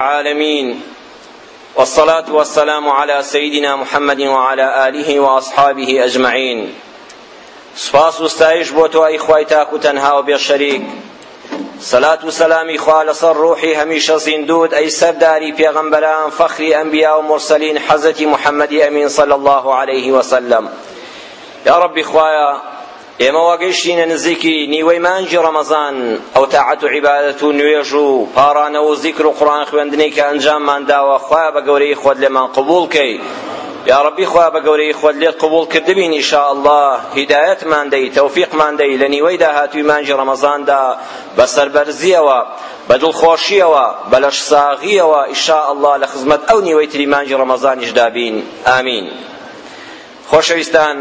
العالمين والصلاة والسلام على سيدنا محمد وعلى آله وأصحابه أجمعين سپاس وستایش بۆ تۆ ئەی خوای تاک و تەنها و بێشەریک سەلات و سەلامی خوا لەسەر ڕوحی هەمیشە زیندود ئەی سەرداری پێغەمبەران فەخری ئەنبیا و مرسەلین حەزەتی محەممەدی ئەمین صەل الله عليه وسلم یا ڕەبی خوایە ئێمە واگەیشتینە نزیکی نیوەی مانجی ڕەمەزان ئەو تاعەت و عیبادەت و نوێژ و پارانەوە و زیکر و قورآن خوێندنی کە ئەنجاممان داوە خوا بە گەورەی خۆت لێمان قبول کەی یا ربی خوا بە گەورەی خۆت لێت قبول کردبین ئینشاء الله هیدایەتمان دەی تەوفیقمان دەی لە نیوەی داهاتووی مانجی ڕەمەزاندا بە سەربەرزیەوە بە دڵخۆشیەوە بە لەشساغیەوە ئینشاء الله لە خزمەت ئەو نیوەی تری مانجی ڕەمەزانیشدا بین ئامین خۆشەویستان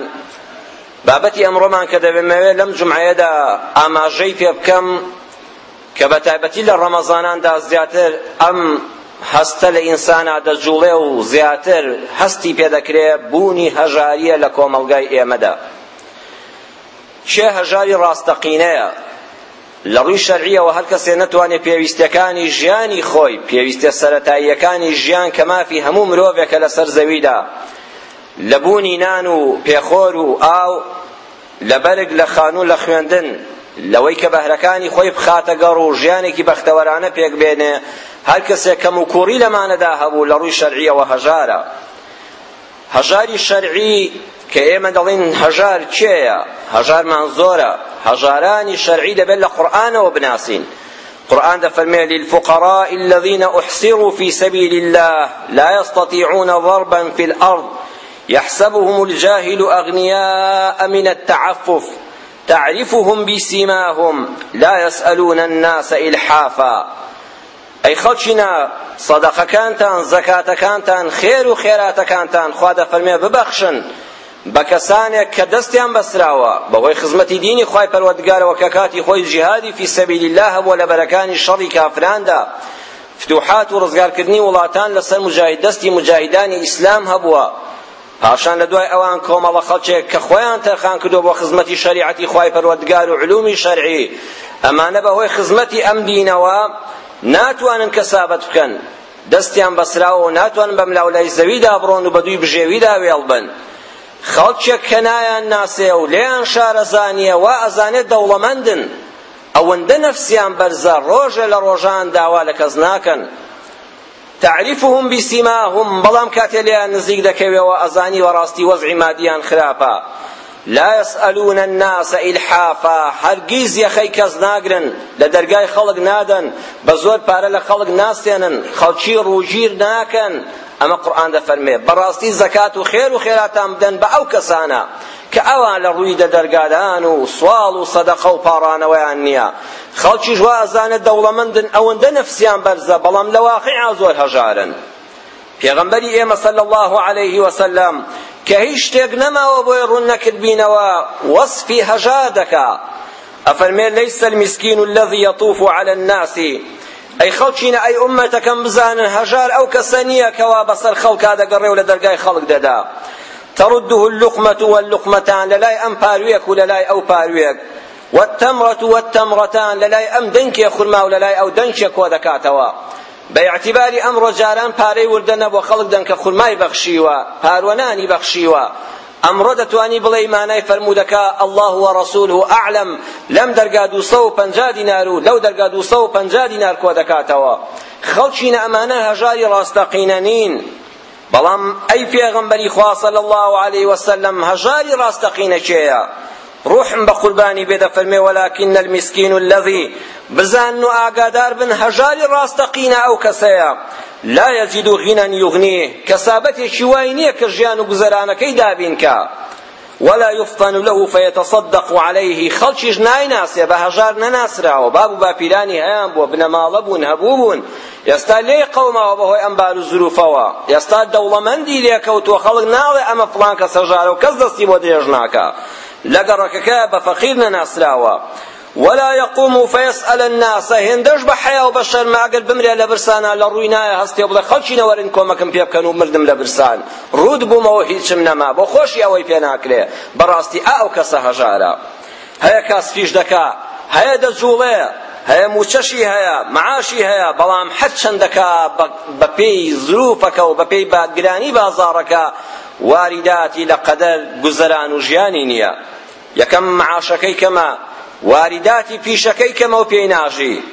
بابەتی ئەمڕۆمان کە دەبێمەوێت لەم جمعەیەدا ئاماژەی پێ بکەم کە بە تایبەتی لە ڕەمەزاناندا زیاتر ئەم هەستە لە ئینسانە دەجوڵێ و زیاتر هەستی پێدەکرێ بوونی هەژاریە لە کۆمەلگای ئێمەدا چێ هەژاری ڕاستەقینەیە لە ڕووی شەرعیەوە هەر کەسێ نەتوانێت پێویستەکانی ژیانی خۆی پێویستە سەرەتاییەکانی ژیان کە مافی هەموو مرۆڤێکە لەسەر زەویدا لبونی نان و پێخۆر و ئاو لە بەرگ لە خانوو لە خوێندن لەوەی کە بەهرەکانی خۆی بخاتە گەڕ و ژیانێکی بەختەوەرانە پێک بێنێ هەر کەسێک کەم و کوڕی لەمانەدا هەبوو لە ڕووی شەرعیەوە هەژارە هەژاری شەرعی کە ئێمە دەڵین هەژار کێیە هەژارمان زۆرە هەژارانی شەرعی دەبێت لە قورئانەوە بناسین قرآن دفرمي للفقراء الذين أحصروا في سبيل الله لا يستطيعون ضربا في الأرض يحسبهم الجاهل أغنياء من التعفف تعرفهم بسيماهم لا يسألون الناس إلحافا ئەی خەڵچینە سەدەخەکانتان زەکاتەکانتان خێر و خێراتەکانتان خوا دەفەرمێ ببەخشن بە کەسانێک کە دەستیان بەسراوە بەهۆی خزمەتی دینی خوای پەروەردگارەوە کە کاتی خۆی جیهادی فی سەبیلی الله هەبووە لە بەرەکانی شەڕی کافراندا فتوحات و ڕزگارکردنی وڵاتان لەسەر مجاهد دەستی مجاهیدانی ئیسلام هەبووە پاشان لە دوای ئەوان کۆمەڵە خەڵکێک کە خۆیان تەرخان کردو بۆ خزمەتی شریعەتی خوای پەروەردگار و علومی شەرعی ئەمانە بەهۆی خزمەتی ئەم دینەوە ناتوانن کەسابەت بکەن دەستیان بەسراوە و ناتوانن بە ملاولای زەویدا بڕۆن و بە دووی بژێویدا وێڵ بن خەڵکێک کە نایان ناسێ و لێیان شارەزانیە وا ئەزانێت دەوڵەمەندن ئەوەندە نەفسیان بەرزە ڕۆژە لە ڕۆژان داوا لە کەس ناکەن تعرفهم بسیماهم بلام کاتلیان نزیک دکوی و ازانی و راستی وضع مادیان خراپا لا يسألون الناس إلحافا هرگیز یخی کس ناگرن لدرگای خلق نادن بزور پاره لخلق ناسینن خلچی روجیر ناکن ئەمە قورآن دەفەرمێ بەڕاستی زەکات و خێر و خێراتان بدەن بە ئەو کەسانە کە ئەوان لە ڕووی دەدەرگادان و سوال و سەدەقە و پاڕانەوەیان نییە خەڵکی ژوازانە دەوڵەمەندن ئەوەندە نەفسیان بەرزە بەڵام لە واقعیان زۆر هەژارن پێغەمبەری ئێمە صلی الله عليه وسلم کە هیچ شتێک نەماوە بۆی ڕوون نەکردبینەوە وەسفی هەژار دەکا ئەفەرمێ لەیسە المسکین الذي يطوف على الناس ئەی خەڵکینە ئەی ئومەتەکەم بزانن هەژار ئەو کەسە نییە کەوا بەسەر خەڵکا دەگەڕێ و لە دەرگای خەڵک دەدا ترده اللقمة واللقمتان للاي أم بارويك وللاي أو بارويك والتمرة والتمرتان للاي أم دنك يخرما وللاي أو دنشك ودكاتوا باعتبار أمر جاران باري وردن وخلق دنك خرماي بخشيوا بارواناني بخشيوا ئەمڕۆ دەتوانی بڵێ مانای فرمودەکە الله و رسوله ئەعلم لەم دەرگا دووسە و پەنجا دینار و لەو دەرگا دووسە و پەنجا دینار کۆ دەکاتەوە خەڵچینە ئەمانە هەژاری ڕاستەقینە نین بەڵام ئەی پێغەمبەری خوا صلی الله عليه وسلم هەژاری ڕاستەقینە کێیە روحم بە قوربانی بێ دەفەرمێ وەلاکینە المسکین الذی بزان و ئاگادار بن هەژاری ڕاستەقینە ئەو کەسەیە لا یەجید و غینەن یوغنی کەسابەتێکی وای نییە کە ژیان و گوزەرانەکەی دابینکە ولا يفطن له فيتصدق عليه خلشيش ناي ناس يا بهجار نناسرا وباب بابيلاني هيان بو ابن مالبون هبوبون يستا لي قوم وبهو انبال ظروفوا يستا دولمندي ليك وتو خلق ناوي اما فلان كسجار وكز دستي بوديجناكا لەگەڕەکەکە بە فەقیر نەناسراوە ولا يقوم فيسأل الناس هندش بحياة وبشر ما قل بمري لبرسانا لروينا هستي بلا خلشي نورن كومكم بيبكن ومردم لبرسان رود بو موحيد شمنما بو خوشي اوي بيناكلي براستي او كسه جارا هيا كاس فيش دكا هيا دجولي هەیە موچەشی هەیە معاشی هەیە بەڵام حەت چەندەکە بەپێی زروفەکە و بەپێی باگرانی بازارەکە وارداتی لە قەدەر گوزەران و ژیانی نییە یەکەم معاشەکەی کەمە وارداتی پیشەکەی کەمە و پێی ناژی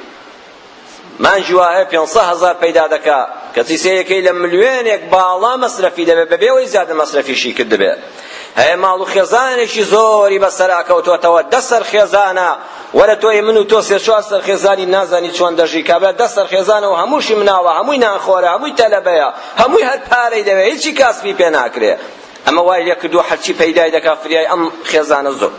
مانجی وایە پێنسە هەزار پەیدا دەکا کە تیسەیەکەی لە ملیۆنێک باڵا مەسرەفی دەبێت بەبێ وەی زیادە مەسرەفیشی کرد دەبێت هەیە ماڵ و خێزانێکی زۆری بەسەراکەوتوەتەوە دەسەر خێزانە وەرە تۆی من و تۆ سێ چوار سەرخێزانی نازانی چۆن دەژی کابرا دە سەرخێزانەوە هەمووشی مناوە هەمووی نانخۆرە هەمووی تەلەبەیە هەمووی هەر پارەی دەوێ هیچی کاسبی پێ ناکرێ ئەمە وای لێ کردووە هەرچی پەیدای دەکا فریای ئەم خێزانە زۆر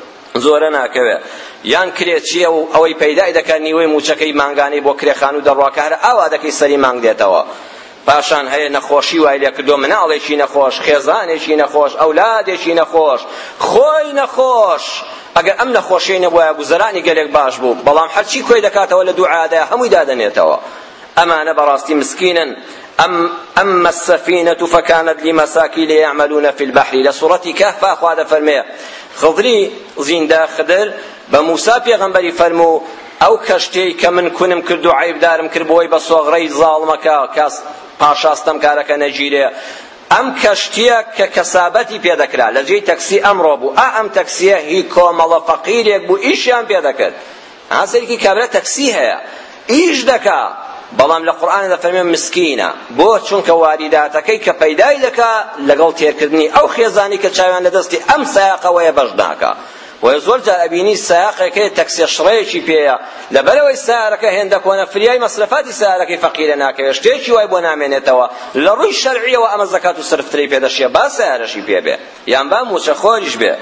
زۆرە ناکەوێ یان کرێت چییە و ئەوەی پەیدای دەکات نیوەی موچەکەی مانگانی بۆ کرێخان و دەڕواکارە ئاوا دەکەی سەری مانگ دێتەوە پاشان هەیە نەخۆشی وای لێ کردو مناڵێکی نەخۆش خێزانێکی نەخۆش ئەولادێکی نەخۆش خۆی نەخۆش ئەگەر ئەم نەخۆشیە نەبووە گوزەرانی گەلێک باش بوو بەڵام هەرچی کۆی دەکاتەوە لە دوعادەیە هەمووی دادەنێتەوە أمانة براستي مسكينا أم أما السفينة فكانت لمساكين يعملون في البحر لصورة كهف أخو هذا فرمي خضري زيندا خدر بموسى بيغنبري فرمو ئەو کەشتەی کە من کونم کرد و عیبدارم کرد بۆی بە سۆغڕەی زاڵمەکە کەس پاشاستم کارەکە نەگیرێ ئەم کەشتیە کە کەسابەتی پێدەکرا لە جێی تەکسی ئەمڕۆ بوو ئا ئەم تەکسیە هی کۆمەڵە فەقیرێک بوو ئیشیان پێدەکرد ئاسێکی کابرا تەکسی هەیە ئیش دەکا بەڵام لە قورآن دەفەرمێن مسکینە بۆ چونکە واریداتەکەی کە پەیدای دەکا لەگەڵ تێرکردنی ئەو خێزانی کە چاویان لە دەستی ئەم سایقەوەیە بەش ناکە و زۆر جار ئەبینی سایقێکەکەی تەکسێ شڕەیەکی پێەیە لەبەرەوەی سارەکە هێندە کۆنەفریای مەسرفاتی سارەکەی فەقیرە ناکەوێت شتێکی وای بۆ نامێنێتەوە لە ڕووی شەرعیەوە ئەمە زەکات و سرفتری پێدەشێ با سارەشی پێبێ یان با موچە خۆریش بێ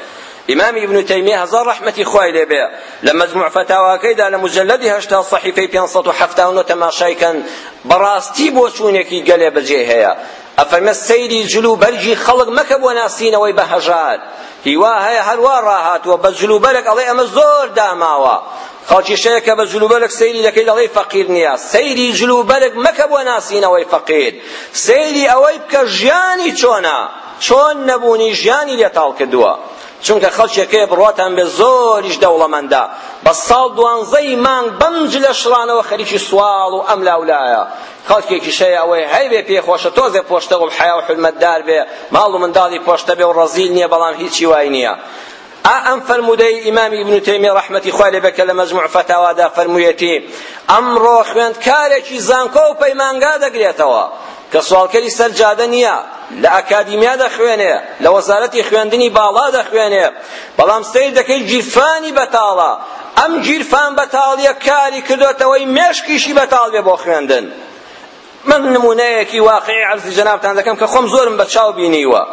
امام ابن تيميه هزار رحمتي خوي لبي لما مجموع فتاوى كيدا لمجلد هشتا صحيفه 570 تماشای کن براستی بو چونکی گله بجه هيا افرم السيد جلو برجي خلق مكب وناسين وي بهجات هیوا هەیە هەروە ڕاهاتوە بە جلوبەرێک ئەڵێ ئەمە زۆر داماوە خەڵکی شەیە کە بە جلوبەرێک سەیری دەکەیت ئەڵێ فەقیر نییە سەیری جلوبەرێک مەکە بۆ ناسینەوەی فەقیر سەیری ئەوەی بکە ژیانی چۆنە چۆن نەبوونی ژیانی لێتاڵ کردووە چونکە خەڵکێکەیە بڕاتان بێ زۆریش دەوڵەمەندە بە ساڵ دوانزەی مانگ بەم جلە شڕانەوە خەریکی سواڵ و ئەم لاولایە خەڵکێکی شەیە ئەوەی هەی بێ پێخۆشە تۆزێ پۆشتە و حیا و حلمەتدار بێ ماڵ و منداڵی پۆشتە بێ و ڕەزیل نییە بەڵام هیچی وای نییە ئەم فرمودەی ئیمامی ابن تەیمیە ڕەحمەتی خوای لێ بکە لە مەجموع فتاوادا فەرموویەتی ئەمڕۆ خوێندکارێکی زانکۆ و پەیمانگا دەگرێتەوە کە سوالکەری سەرجادە نییە لە ئەکادیمیا دەخوێنێ لە وەزارەتی خوێندنی باڵا دەخوێنێ بەڵام سیر دەکەی جیرفانی بەتاڵە ئەم جیرفان بەتاڵیە کاری کردوێتەوەی مێشکیشی بەتاڵ بێ بۆ خوێندن من نمونەیەکی واقعی عرضی جەنابتان دەکەم کە خۆم زۆرم بە چاو بینیوە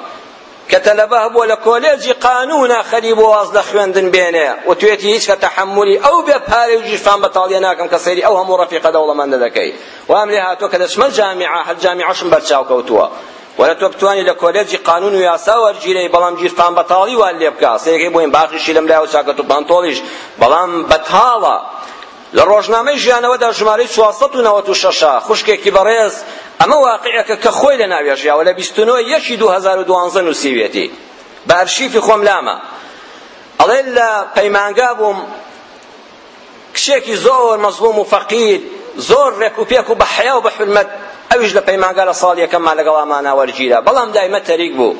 کە تەلەبە هەبووە لە کۆلێجی قانونا خەری بۆ واز لە خوێندن بێنێ و توێتی هیچ کە تەحملی ئەو بێ پارێ و جیفان بەتاڵیە ناکەم کە سەیری ئەو هەموو ڕەفیقە دەوڵەمەندە دەکەی وام لێ هاتووە کە دەچمە جامیعە هەر جامیعەشم بەرچاو کەوتووە ولا تۆ بتواني لە کۆلێجی قانون و یاسا وەرگیرەی بەڵام گیرفان بەتاڵی وال لێ بکە سەیەکەی بۆین باقیشی لەم لای و چاکەت و پانتۆڵیش بەڵام بەتاڵە لە ڕۆژنامەی ژیانەوەدا ژمارەی 1996 خوشکێکی بەڕێز ئەمە واقعەکە کە خۆی لە ناوێژیاوە لە 29 یەکی 2012 نووسیوێتی بە ئەرشیفی خۆم لامە ئەڵێ لە پەیمانگا بووم کشێکی زۆر مەزلوم و فەقید زۆر ڕێک و پێک و بە حیا و بە حرمەت ئەویش لە پەیمانگا لە ساڵ یەکەممان لەگەڵ ئاماناوەرگیرە بەڵام دایمە تەریک بوو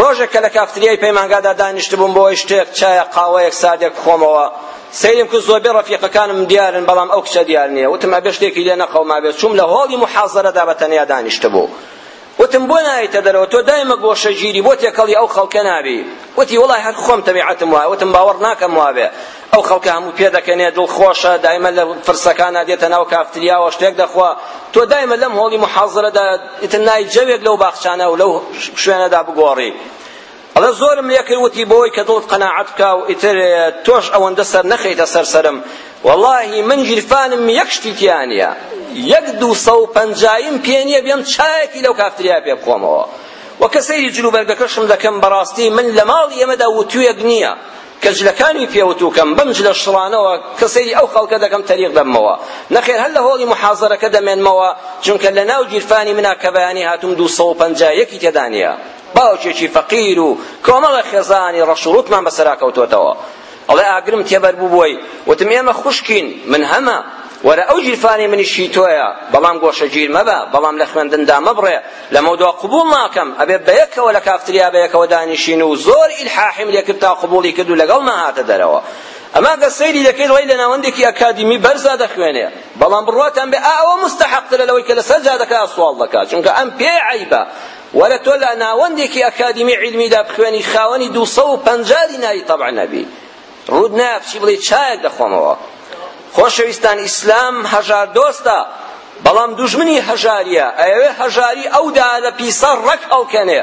ڕۆژێک کە لە کافتریای پەیمانگادا دانیشتبووم بۆ ئەوەی شتێک چایە قاوەیەک سادێک خۆمەوە سەیرم کرد زۆربەی ڕەفیقەکانم دیارن بەڵام ئەو کچە دیار نییە وتم ئەبێ شتێکی لێ نەقەوما بێت چوم لە هۆڵی محازەرەدا بە تەنیا دانیشتبوو وتم بۆ نایتە دەرەوە تۆ دایمە گۆشە گیری بۆ تێکەڵی ئەو خەڵکە نابی وتی وڵای هەر خۆم تەبیعەتم وایە وتم باوەڕ ناکەم وابێ ئەو خەڵکە هەموو پێ دەکەنێ دڵخۆشە دایمە لە فرسەکانە دێتە ناو کافتریاوە شتێک دەخوا تۆ دایمە لەم هۆڵی محازەرەدا ئیتر نای جەوێک لەو باخچانە و لەو شوێنەدا بگۆڕی ئەڵە زۆرم لێکردوتی بۆی کە دڵت قەناعەت بکە و ئیتر تۆش ئەوەندە سەر نەخەیتە سەرسەرم واللهی من گیرفانم یەک شتی تیان نییە یەک دوو سە و پەنجایم پێ نییە بێم چایەکی لەو کافتریا پێ بخۆمەوە وە کەسەیری جلوبەرگەکەشم دەکەم بەڕاستی من لە ماڵ ئێمەدا وتویەک نییە کە جلەکانی پێوتوکەم بەم جلە شڕانەوە کەسەی ئەو خەڵکە دەکەم تەریق دەمەوە نەخێر هەر لە هۆڵی محازەرەکە دەمێنمەوە چونکە لە ناو گیرفانی منا کە بەیانی هاتوم دوو سە و پەنجا یەکی تێدا نییە باوچێکی فەقیر و کۆمەڵە خێزانی ڕەشوڵوتمان بەسەرا کەوتوتەوە ئەڵێ ئاگرم تێبەر بوو بۆی وتم ئێمە خوشکین من هەمە وەرە ئەو جیرفانی منیشی تۆیە بەڵام گۆشە گیر مەبە بەڵام لە خوێندندا مەبڕێ لە مەودوا قبول ناکەم ئەبێ بەیەکەوە لە کافتریا بەیەکەوە دانیشین و زۆر ئیلحاحیم لێکرد تا قبوڵی کرد و لەگەڵ نەهاتە دەرەوە ئەما کە سەیری دەکەیت وای لە ناوەندێکی ئەکادمی بەرزا دەخوێنێ بەڵام بڕواتان بێ ئەوە مستحقترە لەوەی کە لەسەر جادەکە سوال دەکات چونکە ئەم پێ عیبە ولا تولى ناوندێکی ئەکادمی علمیدا بخوێنی خاوەنی 250 دیناری طبعا نبی ڕوود نافشی بڵێ چایەک دەخۆمەوە خۆشەویستان ئیسلام هەژار دۆستە بەڵام دوژمنی هەژاریە ئەوێ هەژاری ئەودا لە پیسە ڕەک ئەڵکەنێ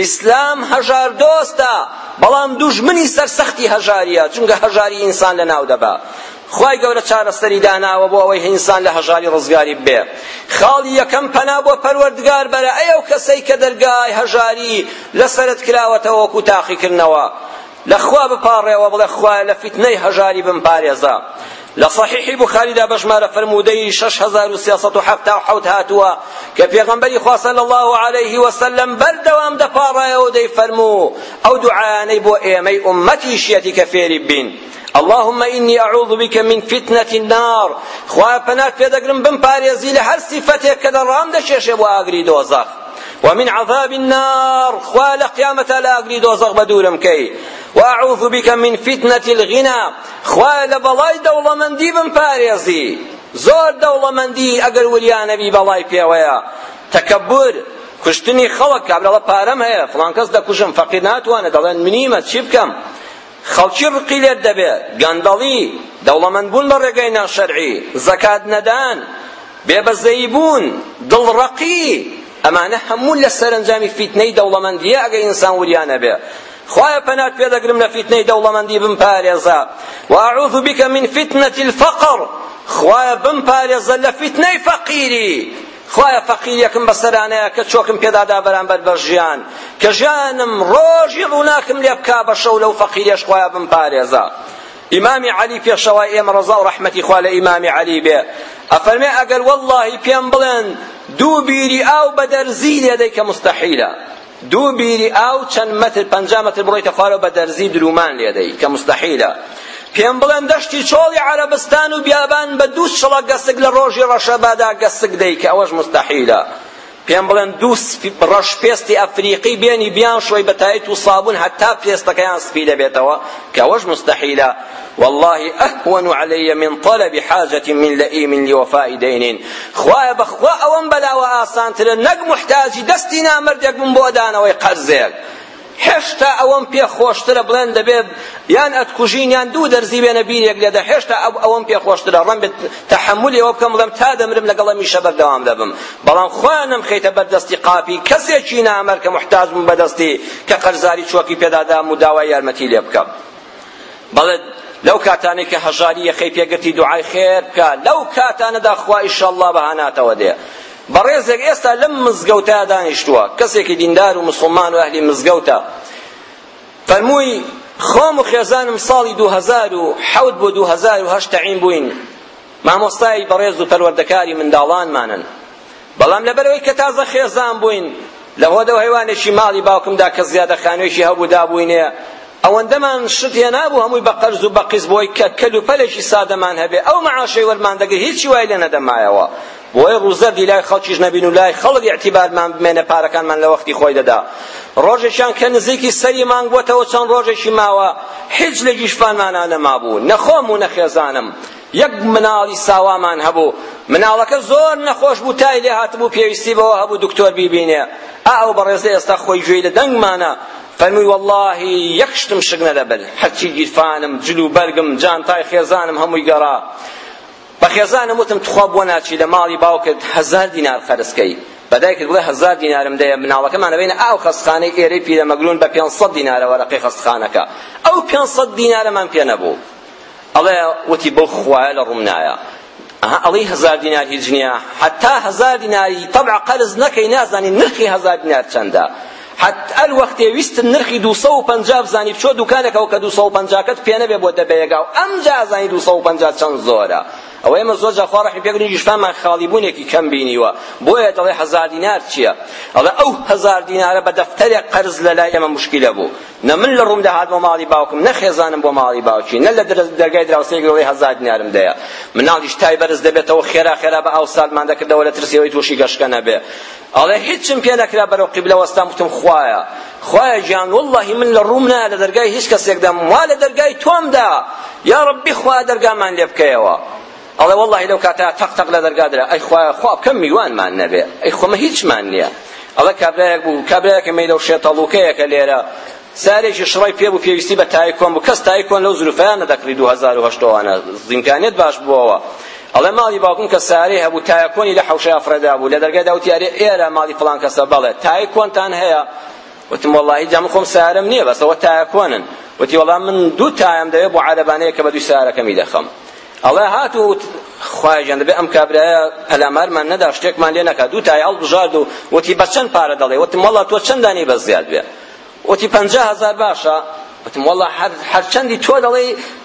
ئیسلام هەژار دۆستە بەڵام دوژمنی سەرسەختی هەژاریە چونکە هەژاری ئینسان لە ناو دەبا خی گەورە چارەستری داناوە بۆ ئەوەی هینسان لە هەژاری ڕزگاری بێ خاڵی یەکەم پەنا بۆ پەروەردگار بەرە ئەو کەسەی کە دەرگای هەژاری لەسرت کراوەتەوە وەکو تاقیکردنەوە لەخوا بپارڕێەوە بڵێ خوای لە فیتنەی هەژاری بمپارێزە لصحيح بخاري دا بشمار فرمودي 6377 هاتوا كبيغمبري خوا صلى الله عليه وسلم بل دوام دا بارا يودي فرمو او دعاني بو ايمي امتي شيتي كفير بين اللهم إني أعوذ بك من فتنة النار خواه پناه پیدگرم بم پاريزي لهر صفته كده رام ده ششه بو آگري دوزخ ومن عذاب النار خواه لقيامة لا آگري دوزخ بدورم كي وأعوذ بك من فتنة الغنى خواه لبلاي دولة من دي بم پاريزي زور دولة من دي اگر وليان بي بلاي پيويا تكبر کشتنی خەڵک کابراڵە پارەم هەیە فڵانکەس دەکوژم فەقیر ناتوانێت دەڵێن منیمە چی بکەم خەڵکی ڕقی لێت دەبێت گەندەڵی دەوڵەمەندبوون لە ڕێگەی ناشەرعی زەکات نەدان بێبەزەیی بوون دڵڕەقی ئەمانە هەموو لە سەرنجامی فیتنەی دەوڵەمەندیە ئەگە ئینسان وریانە بێ خويا بنات في ذكر من فتنة دولة من دي بن باريزا وأعوذ بك من فتنة الفقر خويا بن باريزا لفتنة فقيري خوایە فەقیریەکەم بەسەرانەیە کە چۆکم پێدادا بەرامبەر بە ژیان کە ژیانم ڕۆژی ڕووناکم لێ بکا بە شەو لەو فەقیریەش خوایە بمپارێزە ئیمامی علی پێشەوای ئێمە ڕەزا و ڕەحمەتی خوا لە ئیمامی علی بێ ئەفەرمێ ئەگەر وەڵڵاهی پێم بڵێن دوو بیری ئاو بە دەرزی لێ دەی کە مستەحیلە دوو بیری ئاو چەند مەتر پەنجا مەتر بڕۆیتە خوارەوە بە دەرزی درومان لێدەی کە مستەحیلە پێم بڵێن دەشتی چۆڵی عەرەبستان و بیابان بە دوو شڵە گەسک لە ڕۆژی ڕەشەبادا گەسک دەیکە ئەوەش مستەحیلە پێم بڵێن دوو ڕەش پێستی ئەفریقی بێنی بیان شوی بەتایت و سابون هەتا پێستەکەیان سپی دەبێتەوە کە ئەوەش مستەحیلە والله أهون علي من طلب حاجة من لئيم لوفاء دين خوايا بخوا أوان بلا وآسان تلن نق محتاجي دستنا مرجك من بودان ويقرزيك هێشتا ئەوەم پێ خۆشترە بڵێن دەبێت یان ئەتکوژین یان دوو دەرزی بێنە بیرێک لێدە هێشتا ئەوەم پێ خۆشترە ڕەم بێت تەحملی ئەوە بکەم بڵێم تا دەمرم لەگەڵە میشە بەردەوام دەبم بەڵام خۆیانم خەیتە بەردەستی قاپی کەسێکی نامەر کە محتاج بم بەدەستی کە قەرزاری چۆکی پێدادام و داوای یارمەتی لێ بکەم بەڵێت لەو کاتانی کە هەژاریە خەی پێگرتی دوعای خێر بکە لەو کاتانەدا خوا ئیشەڵڵا بەهاناتەوە دێ بەڕێزێک ئێستا لەم مزگەوتە دانیشتووە کەسێکی دیندار و مسلمان و ئەهلی مزگەوتە فەرمووی خۆم و خێزانم ساڵی 2007 بۆ 2008 تەعین بووین مامۆستای بەڕێز و پەروەردەکاری منداڵانمانن بەڵام لەبەرەوەی کە تازە خێزان بووین لە هۆدەوە هەیوانێکی ماڵی باوکمدا کە زیادە خانوێکی هەبوو دابووینێ ئەوەندەمان شت هێ نابوو هەمووی بە قەرز و بەقیز بۆی کە کەلوپەلێکی سادەمان هەبێ ئەو مەعاشەی وەرمان دەگر هیچی وای لێ نەدەمایەوە بۆیە ڕووزەردی لای خەڵکیش نەبین و لای خەڵک ئەتیبارمان بمێنە پارەکانمان لە وەختی خۆی دەدا ڕۆژێکیان کە نزیکی سەریمان بووەتەوە چەند ڕۆژێکی ماوە هیچ لە گیشپانمانان نەمابوو نەخۆم و نەخێزانم یەک مناڵی ساوامان هەبوو مناڵەکە زۆر نەخۆش بوو تای لێ هاتبوو پێویستی بەوە هەبوو دکتۆر بیبینێ ئاو بەڕێزە ئێستا خۆی گوێی لە دەنگمانە فەرمووی والله یەکشتم شک نەدەبن هەرچی گیرفانم جلو بەرگم جانتای خێزانم هەمووی گەڕا بەخێزانم وتم توخوا بۆ ناچی لە ماڵی باوکت هەزار دینار خەرسکەی بەدایکت بڵێ هەزار دینارم دەیە مناڵەکەمان لەبێنە ئاو خەستخانەی ئێرەی پیرەمەگرون بە 500 دینارە وەرەقەی خەستخانەکە ئەو 500 دینارەمان پێ نەبوو ئەڵێ وتی بەو خوایە لە ڕوم نایە ئەڵی هزار دینار هیچ نییە حتا هزار دیناری طبع قەرز نەکەی نازانی نرخی هزار دینار چەندە حتى الوقت ويست نرخي 250 زاني بشو دوكانك او 250 كت بينه بيبو دبيغا ام جا زاني 250 چن زوره ئەو ئێمە زۆر جاخوا ڕحمی پێکردین گشتانمان خاڵیبوونێکی کەم بینیوە بۆیە دەڵێ هەزار دینار چییە ئەڵێ ئەو هەزار دینارە بە دەفتەرێک قەرز لەلای ئێمە مشکیلە بوو نە من لە ڕوومدا هات بۆ ماڵی باوکم نەخێزانم بۆ ماڵی باوکی نە لە دەرگای دراوسێکەوەی هەزار دینارم دەیە مناڵیش تای بەرز دەبێتەوە خێرا خێرا بە ئەو سالمان دەکردەوە لە ترسیەوەی تووشی گەشکە نەبێ ئەڵێ هیچم پێ نەکرا بەرەو قیبلە وەستان وتم خوایە خوایە گیان والله من لە ڕووم نایە لە دەرگای هیچ کەسێکدا وا لە دەرگای تۆمدا یا ڕبی خوا دەرگامان لێ بکەیەوە ئەڵێ والله لەو کاتە تەقتەق لە دەرگادرا ئەی خوا خوا بکەم میوانمان نەبێ ئەی خۆمە هیچمان نییە ئەڵە کابرایەک بوو کابرایەکە مەی لەو شێتەڵوکەیەکە لێرە سارێکی شڕای پێ بوو پێویستی بە تایکۆن بوو کەس تایکۆن لەو زلوفەیان نەدەکری 2008وانە زیمکانێت باش بووەوە ئەڵێ ماڵی باوکم کە سارێ هەبوو تایکۆنی لە حەوشەی ئەفرەدا بوو لە دەرگای داوتیارێ ئێرە ماڵی فڵان کەسە بەڵێ تایکۆنتان هەیە وتم والله جام خۆم سارم نییە بەسەوە تایکۆنن وتی وەڵام من دوو تایم دەوێت بۆ عەرەبانەیە کە بە دوو سارەکەمی دەخەم ئەڵێ هاتو خوایان دەبێ ئەم کابرایە پەلامارمان نەدا شتێکمان لێ نەکات دوو تای هەڵ بژارد و وتی بە چەند پارە دەڵێ وتم وەڵا تۆ چەندانی بە زیاد بێ وتی پەنجا هەزار باشە وتم وەڵا هەر هەر چەندی تۆ دەڵێ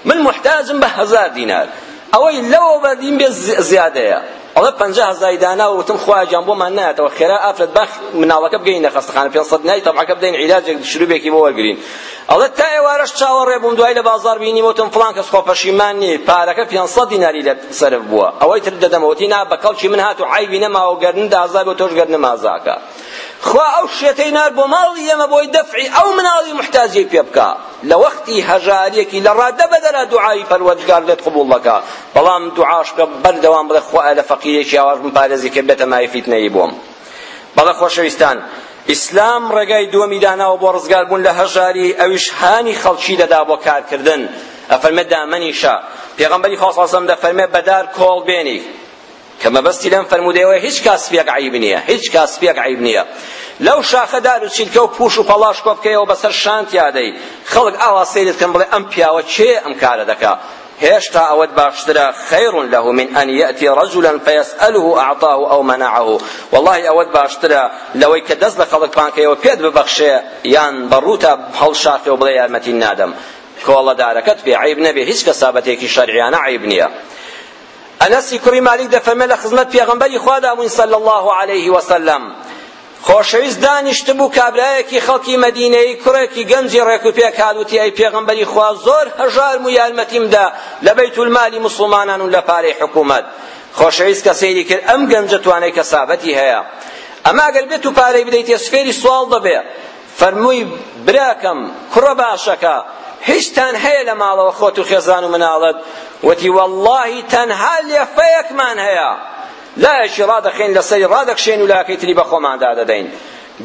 من محتاجم بە هەزار دینار ئەوەی لەوە بەدیم بێ زیادەیە ئەڵێ پەنجە هەزاری دانا و وتم خوای گیان بۆمان نایەتەوە خێرا ئافرەت بەخ مناڵەکە بگەینە خەستەخانە پێ سەد نای تەمعەکە بدەین عیلاجێک شروبێکی بۆ وەرگرین ئەڵێ تا ئێوارەش چاوەڕێ بووم دوای لە بازار بینیم وتم فڵان کەس خۆپەشیمان نی پارەکە پێنسەد دیناری لە سەرف بووە ئەوەی تر دەدەمەوەتی نا بە کەڵکی من هات و عیبی نەماوە گەرن دازار بۆ تۆش گەرنە مازاکە خوا ئەو شێتەی نار بۆ ماڵی ئێمە بۆی دەفعی ئەو مناڵی محتاجی پێ بکە لە وەختی هەژارێکی لە ڕادە بەدەرا دوعای پەروەردگار لێت قبوڵەکە بەڵام دوعاش بکە بەردەوام بڵێ خوا لە فەقیرێکی ئاواز مپارێزی کرد بێتە مای فیتنەیی بووم بەڵە خۆشەویستان ئیسلام ڕێگای دووەمی داناوە بۆ ڕزگار بوون لە هەژاری ئەویش هانی خەڵکی دەدا بۆ کارکردن ئەفەرمێ دامەنیشە پێغەمبەری خاص وسلم دەفەرمێ بەدار کۆڵ بێنی کەمە بەستی لەم فەرمودەوە هیچ کاس پێک عیب نییە هیچ کاس پێک عیب نییە لەو شاخەدار و چیلکە و پوش و پەڵاش کۆ بکەیەوە بەسەر شانت یادەی خەڵک ئاوا سەیرت کەم بڵێ ئەم پیاوە چێ ئەم کارە دەکا هێشتا ئەوەت باشترە خير له من أن يأتي رجلا فيسأله أعطاه أو منعه والله ئەوەت باشترە لەوەی کە دەست لە خەڵک پانکەیەوە پێت ببەخشێ یان بەڕووتە هەڵشاخێ و بڵێ یارمەتی نادەم کۆڵەدارەکەت پێ عیب نەبێ هیچ کەسابەتێکی شەرعیانە عیب نییە ئەنەسی کوڕی مالیک دەفەرمێ لە خزمەت پێغەمبەری خوادا بووین صلی الله علیه وسلم خۆشەویست دانیشتم و کابرایەکی خەڵکی مەدینەی کوڕێکی گەنجی ڕێک و پێک هاتوتی ئەی پێغەمبەری خوا زۆر هەژارم و یارمەتیم دا لە بەیت المالی مسلمانان و لە پارەی حکومەت خۆشەویست کە سەیری کرد ئەم گەنجە توانای کەسابەتی هەیە ئەما ئەگەر بێت و پارەی بدەیت سفێری سوال دەبێ فەرمووی براکەم کوڕە باشەکە هیچتان هەیە لە ماڵەوە خۆت و خێزان و مناڵت وتی واللهی تەنها لێفەیەکمان هەیە لایەکی ڕادەخین لەسەری ڕادەکشێن و لاکەی تری بە خۆماندا دەدەین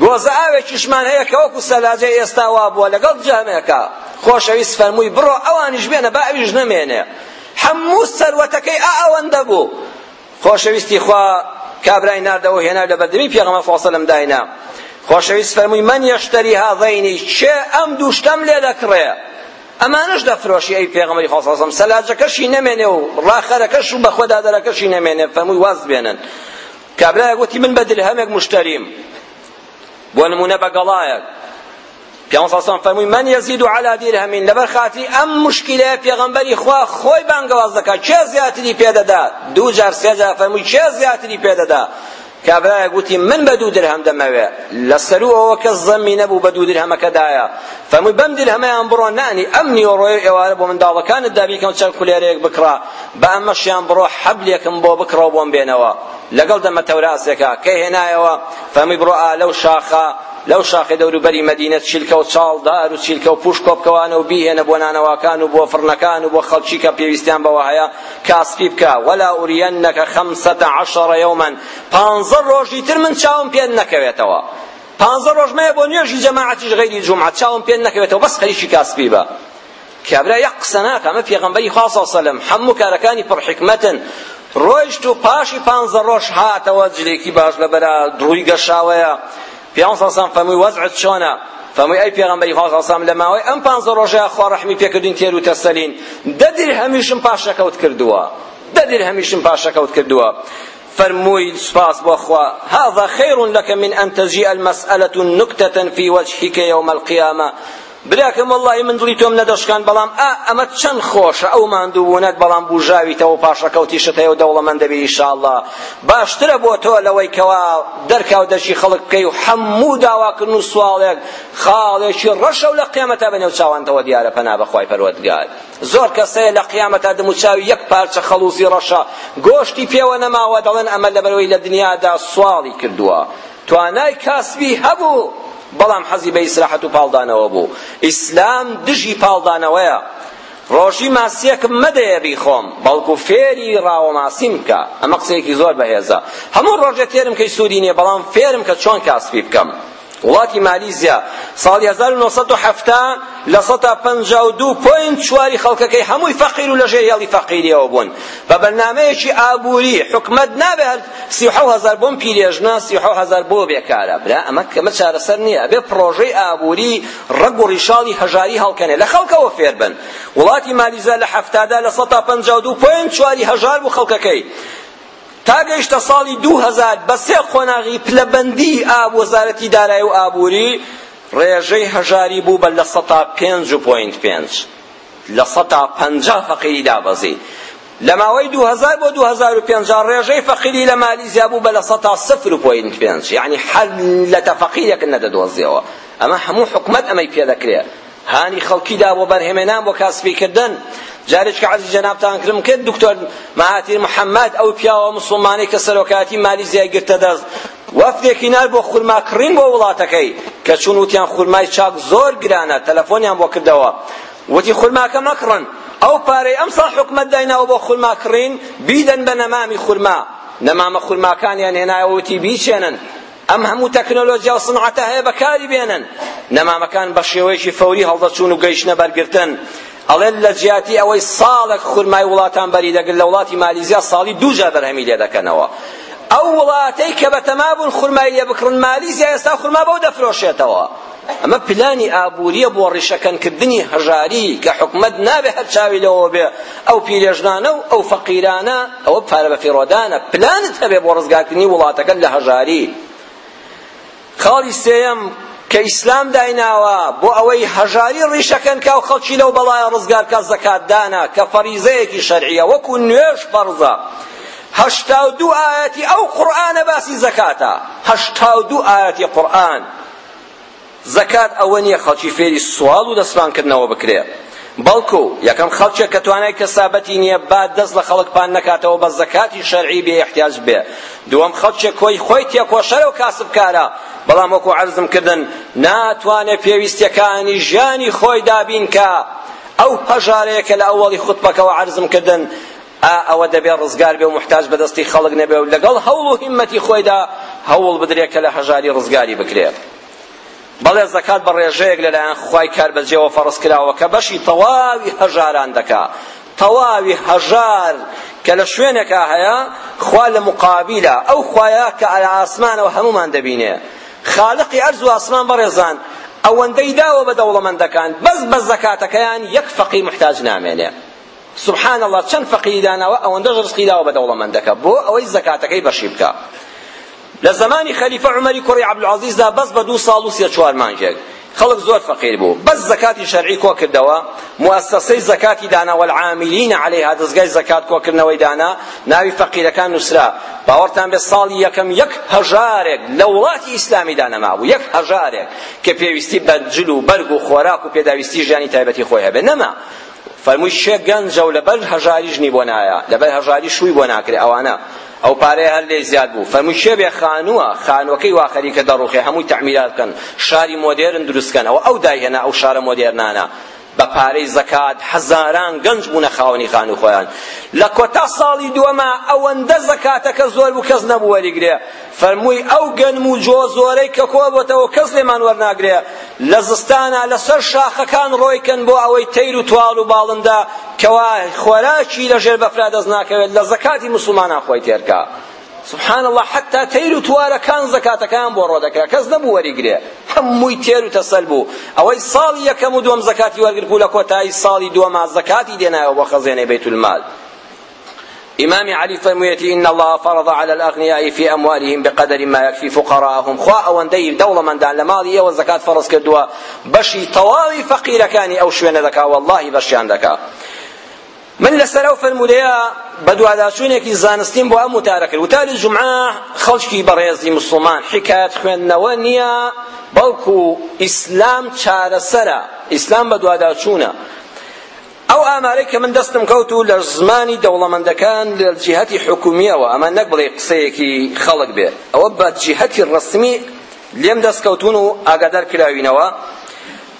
گۆزە ئاوێکیشمان هەیە کە وەکو سەلاجە ئێستا وا بووە لەگەڵ جامێکە خۆشەویست فەرمووی بڕۆ ئەوانیش بێنە باویش نەمێنێ هەموو سەروەتەکەی ئا ئەوەندە بوو خۆشەویستی خوا کابرای ناردەوە هێنا لە بەردەمی پێغەمە فۆسەلم داینا خۆشەویست فەرمووی من یەشتەری هاذەینی چێ ئەم دوو شتەم لێ دەکڕێ ئەمانش دەفرۆشی ئەی پێغەمبەری خوا سەڵەم سەلاجەکەشی نەمێنێ و ڕاخەرەکەش و بەخۆ دادەرەکەشی نەمێنێ فەمووی واز بێنن کابرایەک گوتی من بە درهەمێک مشتریم بۆ نمونە بەگەڵایەک پیامبر صلی الله فرمود من یزید علی درهم لبر خاطی ام مشکله پیغمبری خوا خوی بانگواز دکا چه زیاتی پیدا داد دو جار سه جار فرمود چه زیاتی پیدا داد کابرایە گوتی من بە دوو درهەم دەمەوێ لەسەر ئەوە کەس زەمی نەبوو بە دوو درهەمەکەدایە فەمووی بەم درهەمەیان بڕۆ نانی ئەم نیۆڕۆی ئێوارە بۆ منداڵەکانت دابیکەن چەند کولێرەیەک بکڕا بە ئەمەشیان بڕۆ حەبلێکم بۆ بکڕەوە بۆم بێنەوە لەگەڵ دەمە تەوراسێکە کە هێنایەوە فەمووی بڕۆ ئالە و شاخە لەو شاخی دەوروبەری مەدینەت چیلکە و چاڵدار و چیلکە و پوشکۆبکەوانە و بیهێنە بۆ نانەواکان و بۆ فڕنەکان و بۆ خەڵکی کە پێویستیان بەوە هەیە کاسپی بکە وەلا ئوریەنەکە خەمسەتە عەشەڕە یەومەن پانزە ڕۆژی تر من چاوم پێ نەکەوێتەوە پانزە ڕۆژمەیە بۆ نوێژی جەماعەتیش غەیری جومعە چاوم پێ نەکەوێتەوە بەس خەریکی کاسپی بە کابرا یەک قسە ناکە ئەمە پێغەمبەری خوا سەڵ سەلەم هەموو کارەکانی پڕ حکمەتن ڕۆیشت و پاشی پانزە ڕۆژ هاتەوە جلێکی باش لەبەرا دڕووی گەشاوەیە پیام ساسان فرمی وضعت شانه فرمی ای پیغمبری خدا ساسان لما وی ام پانز روشه خواه رحمی پیکردین تیرو تسلین ده دیر همیشم پاش کود کردوا ده دیر همیشم پاش کود کردوا فرموي سپاس بخوا هذا خير لك من أن تجيء المسألة نكتة في وجهك يوم القيامة براکەم واللهی من دڵی تۆم نەدەشکان بەڵام ئا ئەمە چەند خۆشە ئەو ماندووبوونەت بەڵام بوژاویتەوە و پاشەکەوتیشتەوە دەوڵەمەند دەبێ ئینشاءالله باشترە بۆ تۆ لەوەی کەوا دەرکاو دەشی خەڵک بکەی و هەموو داواکردن و سواڵێک خاڵێکی ڕەشە و لە قیامەتا بەنێو چاوانتەوە دیارە پەنا بەخوای پەروەردگار زۆر کەسەیە لە قیامەتا دموچاوی یەک پارچە خەڵوزی ڕەشە گۆشتی پێوە نەماوە دەڵێن ئەمە لەبەرەوەی لە دنیادا سواڵی کردووە توانای کاسبی هەبوو بەڵام حەزی بە ئیسراحەت و پاڵدانەوە بوو ئیسلام دژی پاڵدانەوەیە ڕۆژی ماسیەکم مەدەیە بیخۆم بەڵکو فێری ڕاوە ماسی بکە ئەمە قسەیەکی زۆر بەهێزە هەموو ڕۆژێ تێرم کەی سوودی نییە بەڵام فێرم کە چۆن کاسبی بکەم وڵاتی مالیزیا ساڵی 1970 لە 152 پوینت چواری خەڵکەکەی هەمووی فەقیر و لەژێر هێڵی فەقیریەوە بوون بە بەرنمەیەکی ئابووری حکومت نابێ هەر 30000 بۆم پیرێژنا 30000 بۆ بێکارە برا ئەمە کەمە چارەسەر نییە بێ پرۆژەی ئابووری ڕەگ و ڕیشاڵی هەژاری هەڵکەنێ لە خەڵکەوە فێر بن وڵاتی مالیزیا لە 70دا لە 152 پوینت چواری هەژار بوو خەڵکەکەی تا گەیشتە ساڵی 2000 بە سێ قۆناغی پلەبەندی ئاب وەزارەتی دارایی و ئابووری ڕێژەی هەژاری بوو بە لە سەتا پێنج و پۆینت پێنج لە سەتا پەنجا فەقیری دابەزی لە ماوەی 2000 بۆ 2050 ڕێژەی فەقیری لە مالیزیا بوو بە لە سەتا سفر و پۆینت پێنج یعنی حەل لە تەفەقیرێکن نەدەدۆزیەوە ئەمە هەموو حکومەت ئەمەی پێدەکرێت هانی خەڵکیدا بۆ بەرهێمێنان بۆ کاسبیکردن جارێک کە عەزیز جەنابتان کرم کرد دکتۆر مەهاتیر محەممەد ئەو پیاوە موسڵمانەی کە سەرۆکاتی مالیزیای گرتە دەست وەفدێکی نار بۆ خورماکڕین بۆ وڵاتەکەی کە چون وتیان خورمای چاک زۆر گرانە تەلەفۆنیان بۆ کردەوە وتی خورماکە مەکڕن ئەو پارەی ئەمسا حکومت داینەوە بۆ خورماکڕین بیدەن بە نەمامی خورما نەمامە خورماکانیان هێنایەوە وتی بیچێنن ئەم هەموو تەکنۆلۆژیا و سنعەتە هەیە بەکاری بێنن نەمامەکان بە شێوەیەکی فەوری هەڵدەچوون و گەیشتنە بەرگرتن ئەڵێن لە جیاتی ئەوەی ساڵێک خورمای وڵاتان بەری دەگرن لە وڵاتی مالیزیا ساڵی دووجار بەرهەمی لێ دەکەنەوە ئەو وڵاتەی کە بەتەما بوون خورمای لێ بکڕن مالیزیا ئێستا خورما بەو دەفرۆشێتەوە ئەمە پلانی ئابووریە بۆ ڕیشەکەنکردنی هەژاری کە حکومت نابێ هەر چاوی لەوە بێ ئەو پیلێژنانە و ئەو فەقیرانە ئەوە پارە بەفیڕۆدانە پلانت هەبێ بۆ ڕزگارکردنی وڵاتەکەن لە هەژاری خاڵی سێم کە ئیسلام دایناوە بۆ ئەوەی هەژاری ڕیشەکەن کاو خەڵکی لەو بەڵایە ڕزگار کە زەکات دانا کە فەریزەیەکی شەرعیە وەکو نوێش فەرزە هەشتا و دوو ئاەتی ئەو قورئانە باسی زەکاتە هەشتا و دوو ئاەتی قورئان زەکات ئەوە نییە خەڵکی فێری سوال و دەسپانکردنەوە بکرێت بەڵکو یەکەم خەڵکێک کە توانای کەسابەتی نییە با دەست لە خەڵکپان نەکاتەوە بە زەکاتی شەرعی بێ احتیاج بێ دووەم خەڵکێک کۆی خۆی تێکۆشەرە و کاسبکارە بەڵام وەکو عەرزم کردن ناتوانێت پێویستیەکانی ژیانی خۆی دابین کە ئەو هەژارەیەکە لە ئەوەڵی خوتبەکەەوە عەرزم کردن ئەوە دەبێت ڕزگار بێ و محتاج بە دەستی خەڵک نەبێ و لەگەڵ هەوڵ و هیمەتی خۆیدا هەوڵ بدرێت کە لە هەژاری ڕزگاری بکرێت بەڵێ زەکات بە ڕێژەیەک لەلایەن خوای کاربەجێەوە فەڕست کراوە کە بەشی تەواوی هەژاران دەکا تەواوی هەژار کە لە شوێنێکا هەیە خوا لە مقابلە ئەو خوایە کە ئەلە ئاسمانەوە هەمومان دەبینێ خالقی ئەرز و ئاسمان بەڕێزان ئەوەندەی داوە بە دەوڵەمەندەکان بەس بە زەکاتەکەیان یەک فەقی محتاج نامێنێ سبحان الله چەند فەقیدانەوە ئەوەندە ڕزقی داوە بە دەوڵەمەندەکە بۆ ئەوەی زەکاتەکەی بەشی بکە لە زمانی خەلیفە عومەری کوڕی عەبدولعەزیزدا بەس بە دوو ساڵ و سێ چوار مانگێک خەڵک زۆر فەقیر بوو بەس زەکاتی شەرعی کۆ کردەوە موەسسەسەی زەکاتی دانا والعاملین عەلەیها دەستگای زەکات کۆکردنەوەی دانا ناوی فەقیرەکان نووسرا باوەڕتان بێ ساڵی یەکەم یەک هەژارێک لە وڵاتی ئیسلامیدا نەما بوو یەک هەژارێک کە پێویستی بە جل و بەرگ و خۆراک و پێداویستی ژیانی تایبەتی خۆی هەبێ نەما فەرمووی شێ گەنجە و لەبەر هەژاری ژنی بۆ نایە لەبەر هەژاری شووی بۆ ناکرێ ئەوانە ئەو پارەیە هەر لێ زیاد بوو فەرمووی شێبێ خانووە خانوەکەی وا خەریکە دەڕوخێ هەمووی تەعمیرات بکەن شاری مۆدێرن دروستکەنەوە ئەو دایهێنا ئەو شارە مۆدێرنانە بە پارەی زەکات هەزاران گەنج بوونە خاوەنی خان و خۆیان لە کۆتا ساڵی دووەمە ئەوەندە زەکاتەکە زۆر بوو کەس نەبوو وەریگرێ فەرمووی ئەو گەنم و جۆ زۆرەی کە کۆبەتەوە کەس لێمان وەرناگرێ لە زستانە لەسەر شاخەکان ڕۆیکەن بۆ ئەوەی تەیر و توال و باڵندا کەوا خۆراکی لەژێر بەفرا دەست ناکەوێت لە زەکاتی مسلمانان خۆی تێرکە سبحان الله حتى تير توار كان زكاة كان بورودك كز نبو وريغري هموي تير تسلبو او اي صال يكم دوم زكاة ورغركو لكو تاي صال دوم الزكاة دينا وخزينه بيت المال إمام علي فرميتي إن الله فرض على الأغنياء في أموالهم بقدر ما يكفي فقراءهم خواء وندي دولة من دان لمالية والزكاة فرض كدوا بشي طواوي فقير كان أو شوين ذكا والله بشي عندك من لسرو فرموديا بدو اداشونيكي زانستين بو امو تارك وتالي الجمعه خلشكي بريزي مسلمان حكايه خوان نوانيا بلكو اسلام چارسرا اسلام بدو اداشونا او امريك من دستم كوتو لزماني دولمندكان للجهات حكوميه واما نقبل قسيكي خلق به او بات جهتي الرسمي لم دست كوتونو اقدر كلاوينوا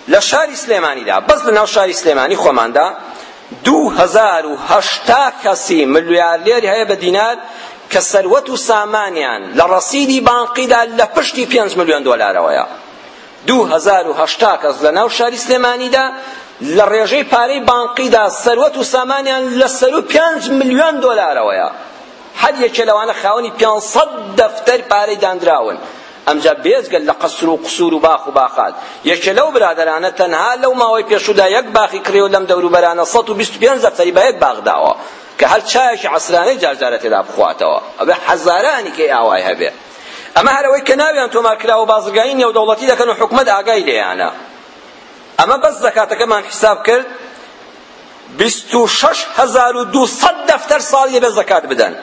لشار سليماني دا بس لنا شار سليماني خوماندا دوو هەزار و هەشتا کەسی ملیاردێری هەیە بە دینار کە سەروەت و سامانیان لە ڕەسیدی بانقیدا لە پشتی پێنج ملیۆن دۆلارەوەیە دوو هەزار و هەشتا کەس لە ناو شاری سلێمانیدا لە ڕێژەی پارەی بانقیدا سەروەت و سامانیان لە سەر و پێنج ملیۆن دۆلارەوەیە هەر یەکێ لەوانە خاوەنی پێنجسەد دەفتەر پارەی دانراون ئەمجا بێزگەل لە قەسر و قسور و باخ و باخات یەکێ لەو برادەرانە تەنها لەو ماوەی پێشودا یەک باخی کڕێوە لەم دەوروبەرانە 125 زەفتەری بە یەک باخ داوە کە هەر چایەکی عەسرانەی جارجارە تێدا بخواتەوە ئەبێ حەزارانی کەی ئاوای هەبێ ئەمە هەرەوەی کە ناویان تۆمارکراوە بازرگایی نێو دەوڵەتی دەکەن و حکومت ئاگای لێیانە ئەمە بەس زەکاتەکەمان حیساب کرد بیست و شەش هەزار و دووسەد دەفتەر ساڵیە بە زەکات بدەن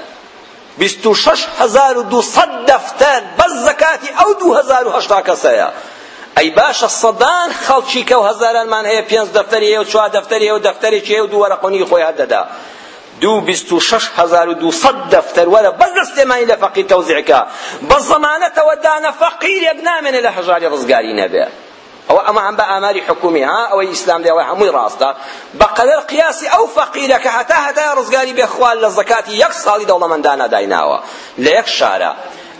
بیست و شش هزار و دووسەد دەفتەر بەس زەکاتی ئەو دوو هەزار و هەشتا کەسەیە ئەی باشە سەدان خەڵکی کە و هەزارانمان هەیە پێنج دەفتەری هەیە و چوار دەفتەری هەیە و دەفتەرێکی هەیە و دوو وەرەقۆنی خۆیان دەدا دو بیست و شش هزار و دووسەد دەفتەر وەرە بەس دەستێمانی لە فەقیر تەوزیعکە بە زەمانەتەوە دانە فەقیرێک نامێنێ لە هەژاری ڕزگاری نەبێت ئەو ئەمە هەم بە ئاماری حکومی ها ئەوەی ئیسلام دێ ئەوەی هەمووی ڕاستە بەقەدەر قیاسی ئەو فەقیرەکە هەتا هەتا ڕزگاری بێخوال لە زەکاتی یەک ساڵی دەوڵەمەندان نادایناوە لە یەک شارە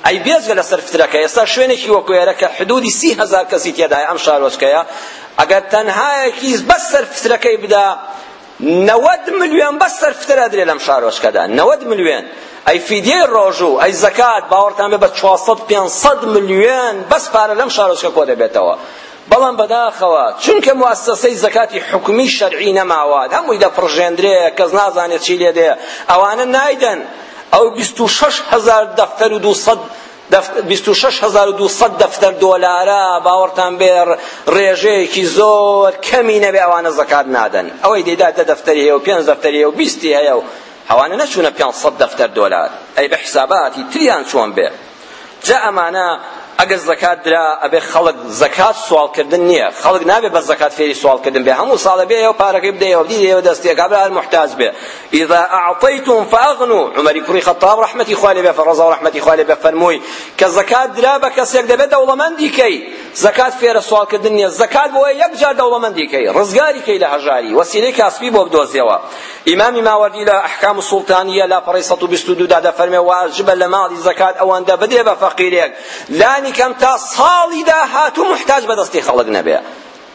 ئەی بێزگە لەسەر فترەکە ئێستا شوێنێکی وەکوێرە کە حدودی سی هەزار کەسی تێدای ئەم شارۆچکەیە ئەگەر تەنهایەکی بەس سەر فترەکەی بدا نەوەد ملیۆن بەس سەر فترە درێ لەم شارۆچکەدا نەوەد ملیۆن ئەی فیدیەی ڕۆژوو ئەی زەکات باوەڕتان بێ بە 400 500 ملیۆن بەس پارە لەم شارۆچکە کۆ دەبێتەوە بەڵام بەداخەوە چونکە موسسەی زەکاتی حکومی شەرعی نەماوات هەمووی دەپڕژێندرێ کەس نازانێت چی لێ دێ ئەوانە نایدەن ئەو 26 هزار دەفتەر و 200 26,200 دفتر دلاره باورتان بێ ڕێژەیەکی زۆر کەمی نەبێ ئەوانە زەکات نادەن ئەوەی دەیدا دە دەفتەری هەیە و پێنج دەفتەری هەیە و بیستی هەیە و ئەوانە نەچوونە 500 دفتر دلار ئەی بە حیساباتی تریان چۆن بێ جا ئەمانە ئەگەر زەکات درا ئەبێ خەڵک زەکات سوالکردن نییە خەڵک نابێ بە زەکات فێری سوالکردن بێ هەموو ساڵە بێ ئێوە پارەکەی بدەیەوە دیدەیەوە دەستێک ئابرا هەر محتاج بێ ئیدا ئەعطەیتم فاغنو عمەری کوڕی خەتاب ڕەحمەتی خوا لێ بێ فەڕەزا و ڕەحمەتی خوا لێ بێ فەرمووی کە زەکات درا بە کەسێک دەبێت دەوڵەمەندی کەی زەکات فێرە سوالکردن نییە زەکات بۆ یەک جار دەوڵەمەندی کەی ڕزگاری کەی لە هەژاری وەسیلەی کاسبی بۆ بدۆزیەوە ئیمامی ماوەردی لە ئەحکام سوڵتانیە لا پەڕەی 122 دا دەفەرمێ واجبە لە ماڵی زەکات ئەوەندە بدێ بە فەقیرێک لانی زمانی کەم تا ساڵی داهاتوو محتاج بە دەستی خەڵک نەبێ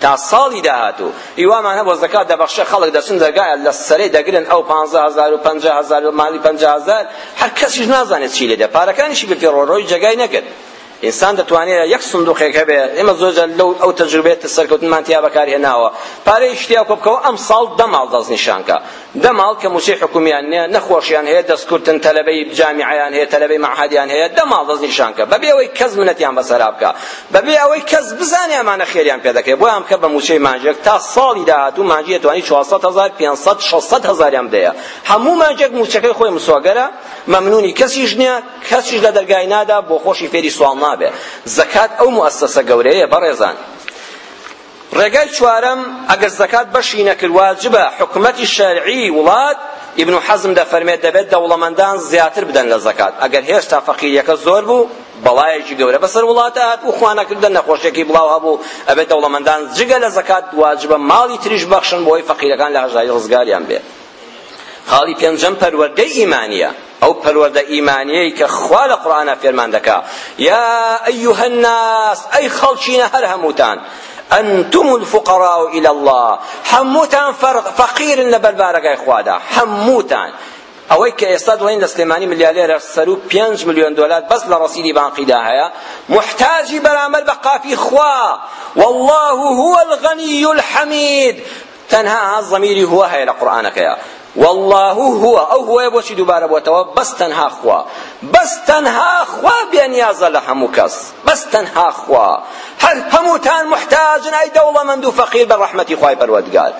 تا ساڵی داهاتوو هیوامان هەبوو زەکات دەبەخشە خەڵک دەچن دەرگایە لە سەرەی دەگرن ئەو پانزە هەزار و پەنجە هەزار و مالی پەنجە هەزار هەر کەسیش نازانێت چی لێدە پارەکانیشی بە پێڕۆڕۆی جێگای نەکرد ئینسان دەتوانێت یەک سندوقێک هەبێ ئێمە زۆرجە لەو ئەو تەجربێت سەرکەوتنمان تیا بەکارهێناوە پارەی شتیا کۆ بکەوە ئەم ساڵ دە ماڵ دەست نیشانکە دەماڵ کە موسی حکومیان نییە نەخۆشیان هەیە دەستکردن تەلەبەی جامیعیان هەیە تەلەبەی مەعهدیان هەیە دەماڵ دەست نیشان کە بەبێ ئەوەی کەس منەتیان بەسەرا بکە بەبێ ئەوەی کەس بزانێ ئەمانە خێریان پێ دەکەێت بۆ ئەم کە بە موچەی مانجێک تا ساڵی داهاتوو مانجی توانی 400 500 600 هزاریان بدەیە هەموو مانجێک موچەکەی خۆی مسۆگەرە مەمنونی کەسیش نییە کەسیش لە دەرگای نادا بۆ خۆشی فێری سوال نابێ زەکات ئەو موەسەسە گەورەیە بەڕێزان ڕێگای چوارم ئەگەر زەکات بەشی نەکرد واجبە حکومەتی شەرعی وڵات ئیبن حەزم دە فەرمێت دەبێت دەوڵەمەندان زیاتر بدەن لە زەکات ئەگەر هێشتا فەقیریەکە زۆر بوو بەڵایەکی گەورە بەسەر وڵاتە هاتبوو خوانەکردن نەخۆشیەکی بڵاو هەبوو ئەبێت دەوڵەمەندان جگە لە زەکات واجبە ماڵی تریش بەخشن بۆی فەقیرەکان لە هەژاری ڕزگاریان بێت خاڵی پێنجەم پەروەردەی ئیمانیە ئەو پەروەردە ئیمانیەی کە خوا لە قورئانە فێرمان دەکا یا ئەیوهە الناس ئەی خەڵکینە هەر هەمووتان أنتم الفقراء إلى الله حموتان فقير لبربارك إخوادا حموتان ئەوەی کە ئێستا دڵین لە سلێمانی ملیالێرە سەر و پێنج میلیۆن دۆلار بەس لە ڕسیدی بانقیدا هەیە محتاجی بەرامبەر بە قافی خوا والله هو الغني الحمید تەنها ها ضمیری هو هەیە لە قورآنەکەیە والله هو او هو بوشي دوباره بوتوا بس تنها خوا بس تنها خوا بين يازا لحموكس بس تنها خوا هل هموتان محتاج اي دوله من دو فقير بالرحمه خواي بالودقال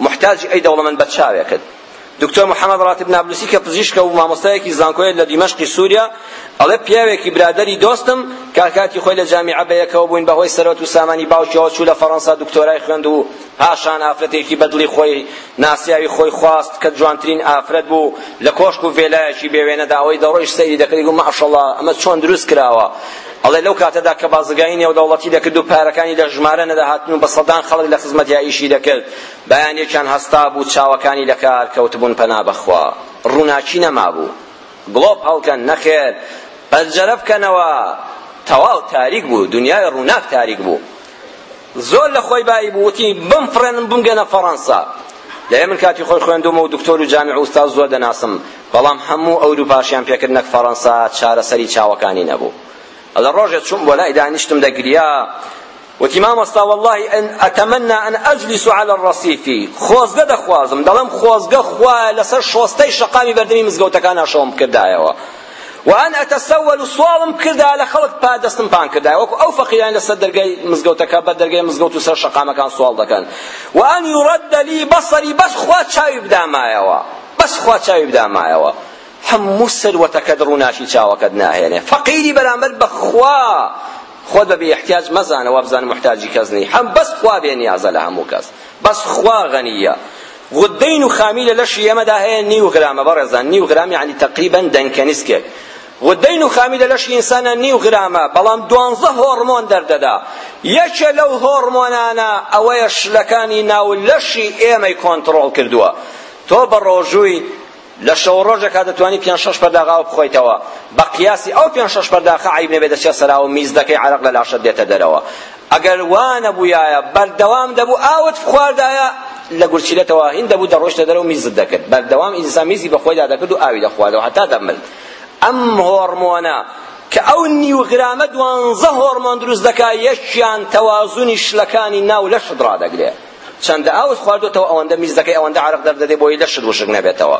محتاج اي دوله من بتشاوي كده دکتۆر محەممەد ڕاتب نابلوسی کە پزیشکە و مامۆستایەکی زانکۆیە لە دیمەشقی سووریا ئەڵێ پیاوێکی برادری دۆستم کاکاتی خۆی لە جامی عبەیەکەوە بووین بەهۆی سەرەت و سامانی باوکیەوە چوو لە فەڕەنسا دکتۆرای خوێند و پاشان ئافرەتێکی بەدڵی خۆی ناسیاوی خۆی خواست کە جوانترین ئافرەت بوو لە کۆشک و ڤێلایەکی بێوێنەدا ئەوەی دەڕۆیش سەیری دەکەی و مەعشەڵڵا ئەمە چۆن دروست کراوە ئەڵێ لەو کاتەدا کە بازرگانی نێودەوڵەتی دەکرد و پارەکانی لە ژمارە نەداهاتن و بە سەدان خەڵک لە خزمەتیاییشی دەکرد بەیانێکیان هەستا بوو چاوەکانی لە کار کەوتبوون پەنا بەخوا ڕووناچی نەمابوو گڵۆب هەڵکەن نەخێر پەنجەرە بکەنەوە تەواو تاریک بوو دنیای ڕووناک تاریک بوو زۆر لە خۆی بایی بووتی بمفرێن بمگەنە فەڕەنسا لەێ من کاتی خۆی خوێندومە و دکتۆر و جامی ئوستاز زۆر دەناسم بەڵام هەموو ئەوروپاشیان پێکرد نەک فەڕەنسا چارەسەری چاوەکانی نەبوو هذا الرجل شم ولا إذا نشتم دقريا وتما مستا والله أن أتمنى أن أجلس على الرصيف خوزقة دخوازم دلم خوزقة خوا لسر شوستي شقامي بردمي مزقوتكانا شوم كردايوا وان اتسول صوابم كدا لخلق پادستم پان كدا وك او فقيان لصدرگي مزگوتك بدرگي مزگوت سر شقامه كان سوال دكان وان يرد لي بصري بس خوا چاوي بدامايوا بس خوا چاوي بدامايوا هەموو سروەتەکە دڕووناشی چاوەکەت ناهێنێ فەقیری بەرامبەر بەخوا خۆت بە بێحتیاج مەزانەوە بزانم محتاجی کەس نی هەم بەس خوا بێ نیازە لە هەموو کەس بەس خوا غەنیە غدەین و خامی لە لەشی ئێمەدا هەیە نیو گرامە بەڕێزان نیو گرام یعنی تقریبا دەنکەنیسکێک غدەین و خامی لە لەشی ئینسانە نیو گرامە بەڵام دوانزە هۆرمۆن دەردەدا یەکە لەو هۆرمۆنانە ئەوەیە شلەکانی ناو لەشی ئێمەی کۆنتڕۆڵ کردووە تۆ بە ڕۆژووی لە شەو ڕۆژێکا دەتوانی پێنج شەش پەرداغاوە بخۆیتەوە بە قیاسی ئەو پێنج شەش پەرداخە عیب نەبێت دەچێت سەراوە میزدەکەی عەرەق لە لاشە دێتە دەرەوە ئەگەر وانە بوویایە بەردەوام دەبوو ئاوت بخواردایە لە گورچیلێتەوە هین دەبوو دەڕۆشتە دەرەوە میزت دەکرد بەردەوام ئینسان میزی بەخۆیدا دەکرد و ئاوی دەخواردەوە هەتا دەمرد ئەم هۆرمۆنە کە ئەو نیوەگرامە دوانزە هۆرمۆن دروست دەکا یەکیان تەوازوونی شلەکانی ناو لەشت ڕادەگرێت چەندە ئاوت خواردوتەوە ئەوەندە میزەکەی ئەوەندە عرق دەردەدێ بۆی لەشت وشک نەبێتەوە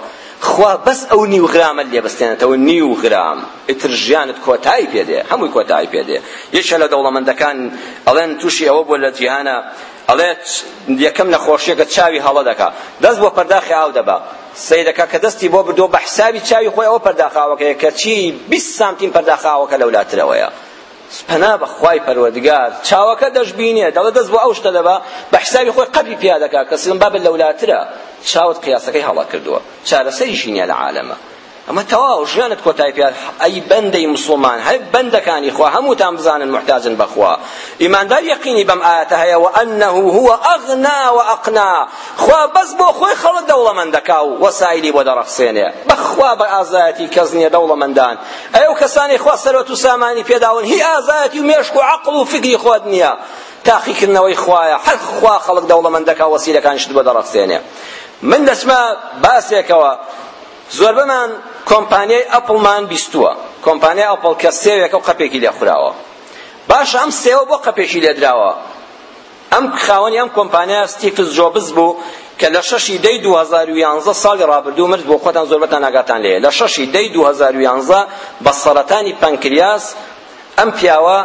خوا بەس ئەو نیو غرامە لێ بستێنێتەوە نیو غرام ئیتر ژیانت کۆتایی پێدێ هەمووی کۆتایی پێدێ یەکە لە دەوڵەمەندەکان ئەڵێن تووشی ئەوە بۆ لە جیهانە ئەڵێت یەکەم نەخۆشیەکە چاوی هەڵە دەکا دەست بۆ پەرداخی ئاو دەبا سیدەکە کە دەستی بۆ بردۆ بە حسابی چاوی خۆی ئەوە پەرداخاوەکەیە کە چی بیست سانتیم پەرداخاوەکە لەولاترەوەیە سپنا بە خوای پەروەردگار چاوەکە دەشبینێ دەڵێ دەست بۆ ئەو شتە دەبا بە حسابی خۆی قەبی پیا دەکا کەسن بابە لەولاترە چاوت قیاسەکەی هەڵا کردووە چارەسەری ژینیە لە عالەمە اما تواو ژیانت کۆتای پێ ئەی بەندەی مسلمان هەر بەندەکانی خوا هەمووتان بزانن محتاجن بەخوا ئیماندار یەقینی بەم ئاەتە هەیە و ئەنەه هو ئەغنا و ئەقنا خوا بەس بۆ خۆی خەڵک دەوڵەمەندەکا و وەسایلی بۆ دەڕەخسێنێ بەخوا بە ئازایەتی کەس نییە دەوڵەمەندان ئەو کەسانی خوا سەرۆت و سامانی پێداون هی ئازایەتی و مێشک و عقل و فکری خۆت نییە تاقیکردنەوەی خوایە هەر خوا خەڵک دەوڵەمەندەکا وەسیلەکانشت بۆ دەڕەخسێنێ من دەسمە باسێکەوە زۆربەمان کۆمپانیای ئەپڵمان بیستووە کۆمپانیای ئەپڵ کە سێوێکە و قەپێکی لێ خوراوە باشە ئەم سێوە بۆ قەپێکی لێدراوە ئەم خاوەنی ئەم کۆمپانیا ستیفز جۆبز بوو کە لە شەشی دەی 2011 ساڵی ڕابردوو مرد بۆ خۆتان زۆربەتان ناگاتان لێیە لە شەشی دەی 2011 بە سەرەتانی پەنکریاس ئەم پیاوە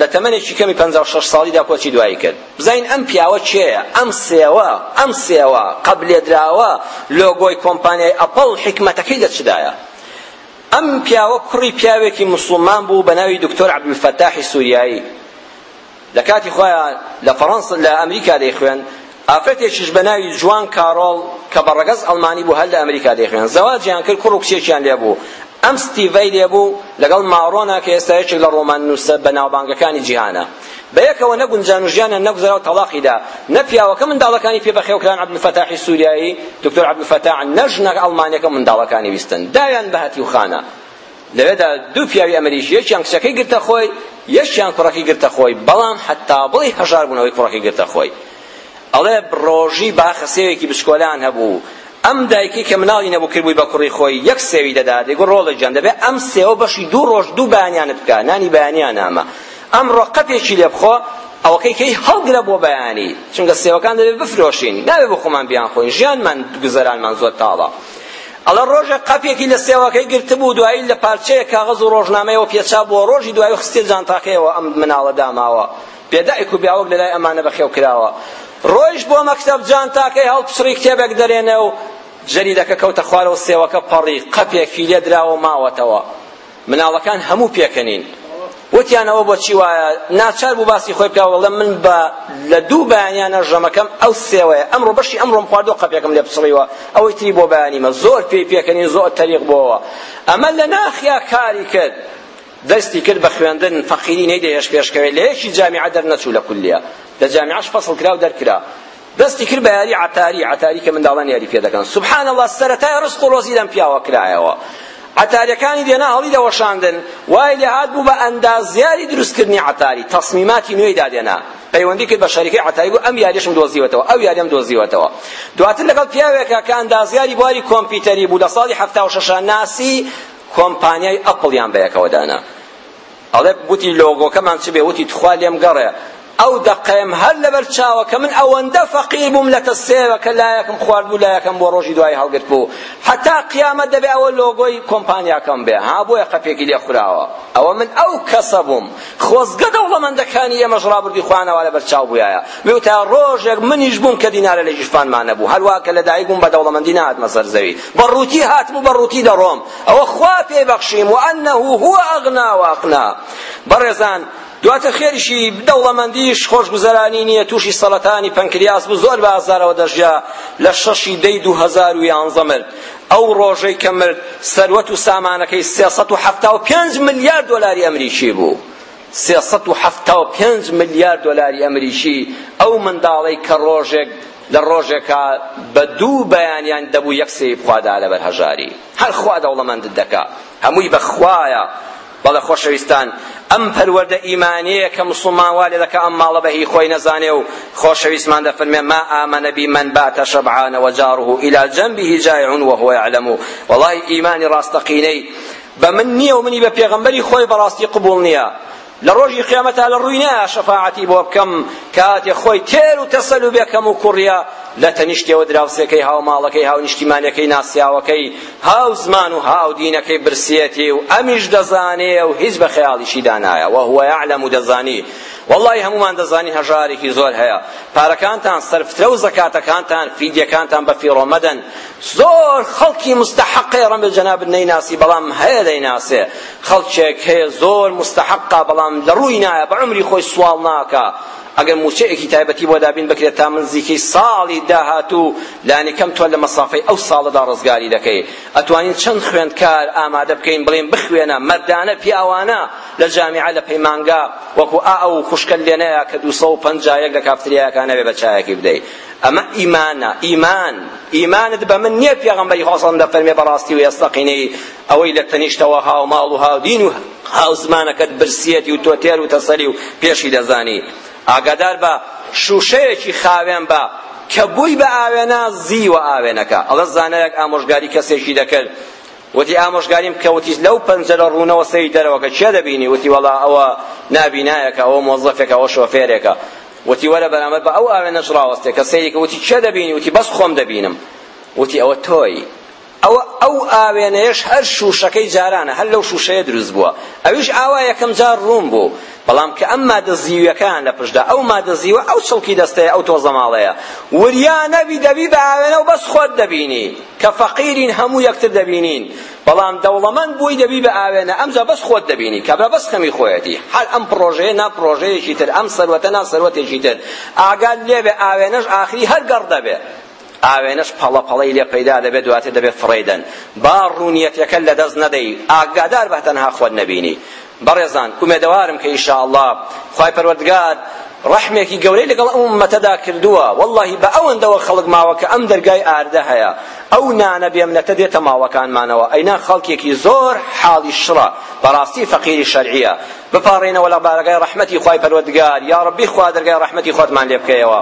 لە تەمەنێکی کەمی 56 ساڵیدا کۆچی دوایی کرد بزین ئەم پیاوە چێە ئەم سێوە ئەم سێوە قەبلێدراوە لۆگۆی کۆمپانیای ئەپڵ حکمەتەکەی لە چدایە ئەم پیاوە کوڕی پیاوێکی مسلمان بوو بە ناوی دکتۆر عەبدولفەتاحی سوریایی لە کاتی خۆیان لە فەڕەنسا لە ئەمریکا دەیخوێن ئافرەتێکیش بە ناوی جوان کارۆڵ کە بە ڕەگەز ئەڵمانی بوو هەل لە ئەمریکا دەیخوێن زەواجیان کرد کوڕ و کچێکیان لێبوو ئەم ستیڤەی لێبوو لەگەڵ ماڕۆنا کە ئێستا یەکێک لە ڕۆمان نووسە بە ناوبانگەکانی جیهانە بەیەکەوە نە گونجانوژیانە نەگوزەرەوە تەڵاقیدا نە پیاوەکە منداڵەکانی پێ بەخێوکران عەبدولفەتاحی سووریایی دکتۆر عەبدولفەتاح نەژنەک ئەڵمانیەکە منداڵەکانی ویستن دایان بە هەتیوخانە لەوێدا دوو پیاوی ئەمریش یەکیان کچەکەی گرتە خۆی یەشیان کوڕەکەی گرتە خۆی بەڵام حتا بڵی هەژار بوونەوەی کوڕەکەی گرتە خۆی ئەڵێ ڕۆژی باخەسێوێکی بشکۆلان هەبوو ئەم دایکی کە مناڵی نەبوو کردبووی بە کوڕی خۆی یەک سێوی دەدات دەیگو ڕۆڵی جان دەبێ ئەم سێوە بەشی دوو ڕۆژ دوو بەیانیان بکە نانی بەیانیان نامە ئەم ڕۆقەتێکی لێ بخۆ ئەوەکەی کەی هەڵگرە بۆ بەیانی چونکە سێوەکان دەبێت بفرۆشین ناوێ بۆ خۆمان بیان خۆین ژیانمان گوزەرانمان زۆر تاڵە ئەڵە ڕۆژە قەپێکی لە سێوەکەی گرتبوو دوایی لە پارچەیە کاغەز و ڕۆژنامەیەوە پێچا بۆ ڕۆژی دوای خستێ جانتاکەیەوە ئەم مناڵە داماوە پێدایک و بیاوەک لەلای ئەمانە بەخێو کراوە ڕۆیش بۆ مەکتب جانتاکەی هەڵپسری کتێبێک دەرێنێ و جەریدەکە کەوتە خوارەوە سێوەکە پەڕی قەپێکی لێ دراوە ماوەتەوە مناڵەکان هەموو پێکەنین وتیانەوە بۆچی وایە ناچار بوو باسی خۆی بکە وەڵە من بە لە دوو بەیانیانە ژەمەکەم ئەو سێوەیە ئەمڕۆ بەشی ئەمڕۆم خواردۆ قەپێکم لێ پسڕیوە ئەوەی تری بۆ بەیانیمە زۆر پێی پێکەنین زۆر تەریق بۆەوە ئەمە لە ناخیا کاری کرد دەستی کرد بە خوێندن فەقیری نەیدەیەش پێشکەوێت لە یەکی جامیعە دەرنەچوو لە کولیە لە جامیعەش فەسڵ کرا و دەرکرا دەستی کرد بە یاری عتاری عتاری کە منداڵان یاری پێ دەکەن سبحان الله سەرەتای ڕزق و ڕۆزی لەم پیاوە کرایەوە عتاریەکانی دێنا هەڵی دەوەشاندن وای لە هات بوو بە ئەندازیاری دروستکردنی عتاری تەسمیماتی نوێی دادێنا پەیوەندی کرد بە شەریکەی عتاری بوو ئەم یاریشم دۆزیوەتەوە ئەو یاریم دۆزیوەتەوە دواتر لەگەڵ پیاوێکە کە ئەندازیاری بواری کۆمپیوتەری بوو لە ساڵی هەفتا و شەشە ناسی کۆمپانیای ئەپڵیان بەیەکەوە دانا ئەڵێ بوتی لۆگۆکەمان چ بێ وتی تخوا لێم گەڕێ ئەو دەقەم هەر لەبەر چاوە کە من ئەوەندە فەقیر بووم لە تەسێوە کە لایەکم خوارد بوو لایەکم بۆ ڕۆژی دوای هەڵگرت بوو حتا قیامەت دەبێ ئەوە لۆگۆی کۆمپانیاکەم بێ ها بۆیە قەپێکی لێ خوراوە ئەوە من ئەو کەسە بووم خۆزگە دەوڵەمەندەکانی ئێمەش ڕابردی خوانەوە لەبەر چاو بوویایە بێ تا ڕۆژێک منیش بووم کە دینارە لە ژیفانمان نەبوو هەروە کە لەدایک بووم بە دەوڵەمەندی نهاتمە سەر زەوی بەڕووتی هاتبوو بەڕووتی دەڕۆم ئەوە خوا پێبەخشیم و ئەنەه هو ئەغنا واقنا بەڕێزان دواتە خێریشی دەوڵەمەندیش خۆشگوزەرانی نییە تووشی سەڵەتانی پەنکریاس بوو زۆر بە ئازارەوە دەژیا لە شەشی دەی دو هەزار و یانزە مرد ئەو ڕۆژەی کە مرد سەروەت و سامانەکەی سێسەد و حەفتا و پێنج ملیارد دۆلاری ئەمریکی بوو سێسەد و حەفتا و پێنج ملیارد دۆلاری ئەمریکی ئەو منداڵەی کە ڕۆژێک لە ڕۆژێکا بە دوو بەیانیان دەبوو یەکسەی بخوادا لەبەر هەژاری هەر خوا دەوڵەمەندت دەکا هەمووی بەخوایە بەڵێ خۆشەویستان ئەم پەروەردە ئیمانیەیە کە مسلمان وا لێ دەکە ئەم ماڵە بەهی خۆی نەزانێ و خۆشەویستمان دەفەرمێ ما ئامەنە بی من باتە شەبعانە وەجاره إلى جەنبه جایع وهو يعلم وەڵای ئیمانی ڕاستەقینەی بە من نییە و منی بە پێغەمبەری خۆی بەڕاستی قبول نییە لروجي قيامتها للروينا شفاعتي بوبكم كاتي خوي تير وتصلوا بكم وكوريا لا تنشتي ودراوسيكي هاو مالكي هاو نشتمانيكي ناسياوكي هاو زمان هاو دينكي برسيتي وامج دزاني وهز بخيالي شي دانايا وهو يعلم دزاني والله هەمومان دەزانی هەژارێکی زۆر هەیە پارەکانتان سەرفترە و زەکاتەکانتان فیدیەکانتان بە فیڕۆمەدەن زۆر خەڵکی مستحقی ڕەمبە جەناب نەیناسی بەڵام هەیە دەیناسێ خەڵکێک هەیە زۆر مستحقا بەڵام لە ڕووی نایە بە عمری خۆی سوال ناکە ئەگەر موچەیەکی تایبەتی بۆ دابین بکرێت تا نزیکەی ساڵی داهاتوو لانی کەم تۆ لە مەسافەی ئەو ساڵەدا ڕزگاری دەکەی ئەتوانین چەند خوێندکار ئامادە بکەین بڵێن بخوێنە مەردانە پیاوانە لە جامیعە لە پەیمانگا وەکو ئا ئەو خوشکەل لێنەیە کە 250 لە کافتریاکانە بێ بە چایەکی بدەیت ئەمە ئیمانە ئیمان ئیمانت بە من نییە پێغەمبەری خۆسەڵم دە فەرمێ بەڕاستی و ئێستەقینەی ئەوەی لە تەنیشتەوە هاو ماڵ و هاودین و هاوزمانەکەت برسیەتی و تۆ تێر و تەسەری و پێشی دەزانی ئاگادار بە شوشەیەکی خاوێن بە کە بووی بە ئاوێنە زیوە ئاوێنەکە ئەڵە زانایەک ئامۆژگاری کەسێکی دەکرد وتی ئامۆژگاریم کە وتی لەو پەنجەرە ڕوونەوە سەری دەرەوە کە چێ دەبینی وتی وەڵا ئەوە نابینایەکە ئەوە مۆزەفێکە ئەوە شۆفێرێکە وتی وەرە بەرامەد بە ئەو ئاوێنە شڕاوەستێ کە سەیریکە وتی چێ دەبینی وتی بەس خۆم دەبینم وتی ئەوە تۆی ئەو ئەو ئاوێنەیەش هەر شوشەکەی جارانە هەر لەو شوشەیە دروست بووە ئەویش ئاوا یەکەم جار ڕوون بوو بەڵام کە ئەم مادە زیویەکەیان لە پشدا ئەو مادە زیوە ئەو چڵکی دەستەیە ئەو تۆزە ماڵەیە وریا نەبی دەبی بە ئاوێنە و بەس خۆت دەبینی کە فەقیرین هەموو یەکتر دەبینین بەڵام دەوڵەمەند بووی دەبی بە ئاوێنە ئەمجا بەس خۆت دەبینی کە بە بەس خەمی خۆیەتی هەر ئەم پرۆژەیە نا پرۆژەیەکی تر ئەم سەروەتە نا سەروەتێکی تر ئاگاد لێ بێ ئاوێنەش ئاخری هەر گەڕ دەبێ ئاوێنش پەڵە پەڵەی لێ پەیدا دەبێت دواتر دەبێت فڕێدەن با ڕوونیەتەکە لە دەست نەدەی ئاگادار بە تەنها خۆت نەبینی بەڕێزان ئومێدەوارم کە ئینشاءالله خوای پەروەردگار ڕحمێکی گەورەی لەگەڵ ئەم ئومەتەدا کردووە والله بە ئەوەندەوە خەڵک ماوە کە ئەم دەرگای ئاردە هەیە ئەو نانە بێمنەتە دێتە ماوەکانمانەوە ئەینا خەڵکێکی زۆر حاڵی شڕە بەڕاستی فەقیری شەرعیە بپارڕێنەوە لە بارگای ڕەحمەتی خوای پەروەردگار یا ڕبی خوا دەرگای ڕەحمەتی خۆتمان لێ بکەیەوە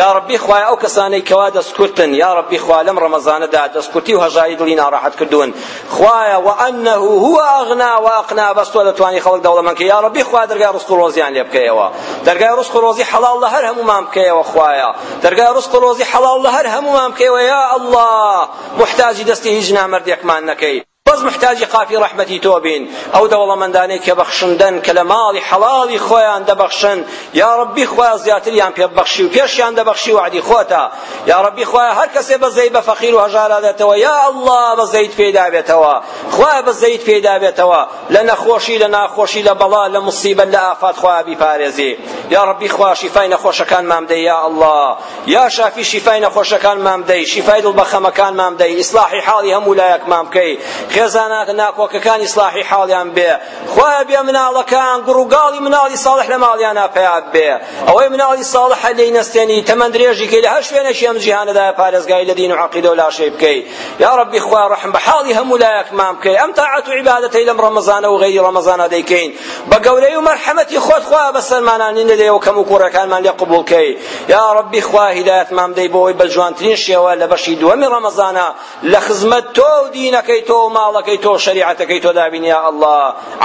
یا ڕبی خوای ئەو کەسانەی کەوا دەستکورتن یا ڕبی خوا لەم ڕەمەزانەدا دەستکورتی و هەژاری دڵی ناڕەحەت کردوون خوایە وەئەنەه هو ئەغنا واقنا بەس تۆ دەتوانی خەڵک دەوڵەمەند کە یا ڕبی خوا دەرگای ڕزق و ڕۆزیان لێ بکەیەوە دەرگای ڕزق و ڕۆزی حەڵاڵ لە هەر هەمومان بکەیەوە خوایە دەرگای ڕزق و ڕۆزی حەڵاڵ لە هەر هەمومان بکەیەوە یا الله الله محتاجی دەستی هیچ نامردێکمان نەکەی بەز محتاجی قافی ڕەحمەتی تۆ بین ئەو دەوڵەمەندانەی کە بەخشندن کە لە ماڵی حەڵاڵی خۆیان دەبەخشن یا ڕەبی خۆیان زیاتریان پێبەخشی و پێشیان دەبەخشی وعدی خۆتە یا ڕەبی خۆیان هەر کەسێ بەزەی بە فەقیر و هەژارا دێتەوە یا ئەڵڵا بەزەیت پێدا بێتەوە خۆیان بەزەیت پێدا بێتەوە لە نەخۆشی لە ناخۆشی لە بەڵا لە مصیبەت لە ئافات خۆیان بیپارێزی یا ربی خوا شیفای نەخۆشەکان مام دەی یا الله یا شافی شیفای نەخۆشەکان مام دەی شیفای دڵبەخەمەکان مام دەی ئیسلاحی حاڵی هەموو لایەک مام بکەی خێزانە ناکۆکەکان ئیسلاحی حاڵیان بێ خوایە بێ مناڵەکان گڕوگاڵی مناڵی ساڵح لە ماڵیانە پێات بێ ئەوەی مناڵی ساڵحە لێی نەستێنی تەمەندرێژی کەی لە هەر شوێنەشی ئەم جیهانەدا پارێزگای لە دین و عەقیدە و لاشەی بکەی یا ربی خوا ڕحم بە حاڵی هەموو لایەک مام بکەی ئەم تاعەت و عیبادەتەی لەم ڕەمەزانە و غەیری ڕەمەزانە دەیکەین بە گەورەی و مەرحەمەتی خۆت خوا بەسەرمانانین لە لێو کەم و کوڕەکانمان لێ قبولکەی یا ڕبی خوا هیدایەتمان بدەی بۆی بە جوانترین شێوە لە بەشی دووەمی ڕەمەزانە لە خزمەت تۆ و دینەکەی تۆ و ماڵەکەی تۆ شەریعەتەکەی تۆ دابین یا الله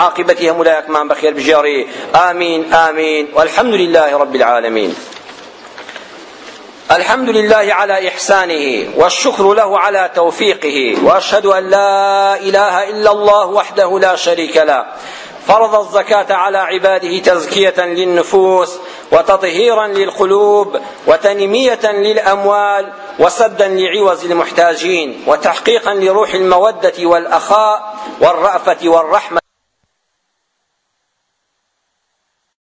عاقبەتی هەموو لایەکمان بەخێر بژێڕی ئامین ئامین والحمد لله رب العالمين الحمد لله على إحسانه والشكر له على توفيقه وأشهد أن لا إله إلا الله وحده لا شريك له فرض الزكاة على عباده تزكية للنفوس وتطهيرا للقلوب وتنمية للأموال وسدا لعوز المحتاجين وتحقيقا لروح المودة والأخاء والرأفة والرحمة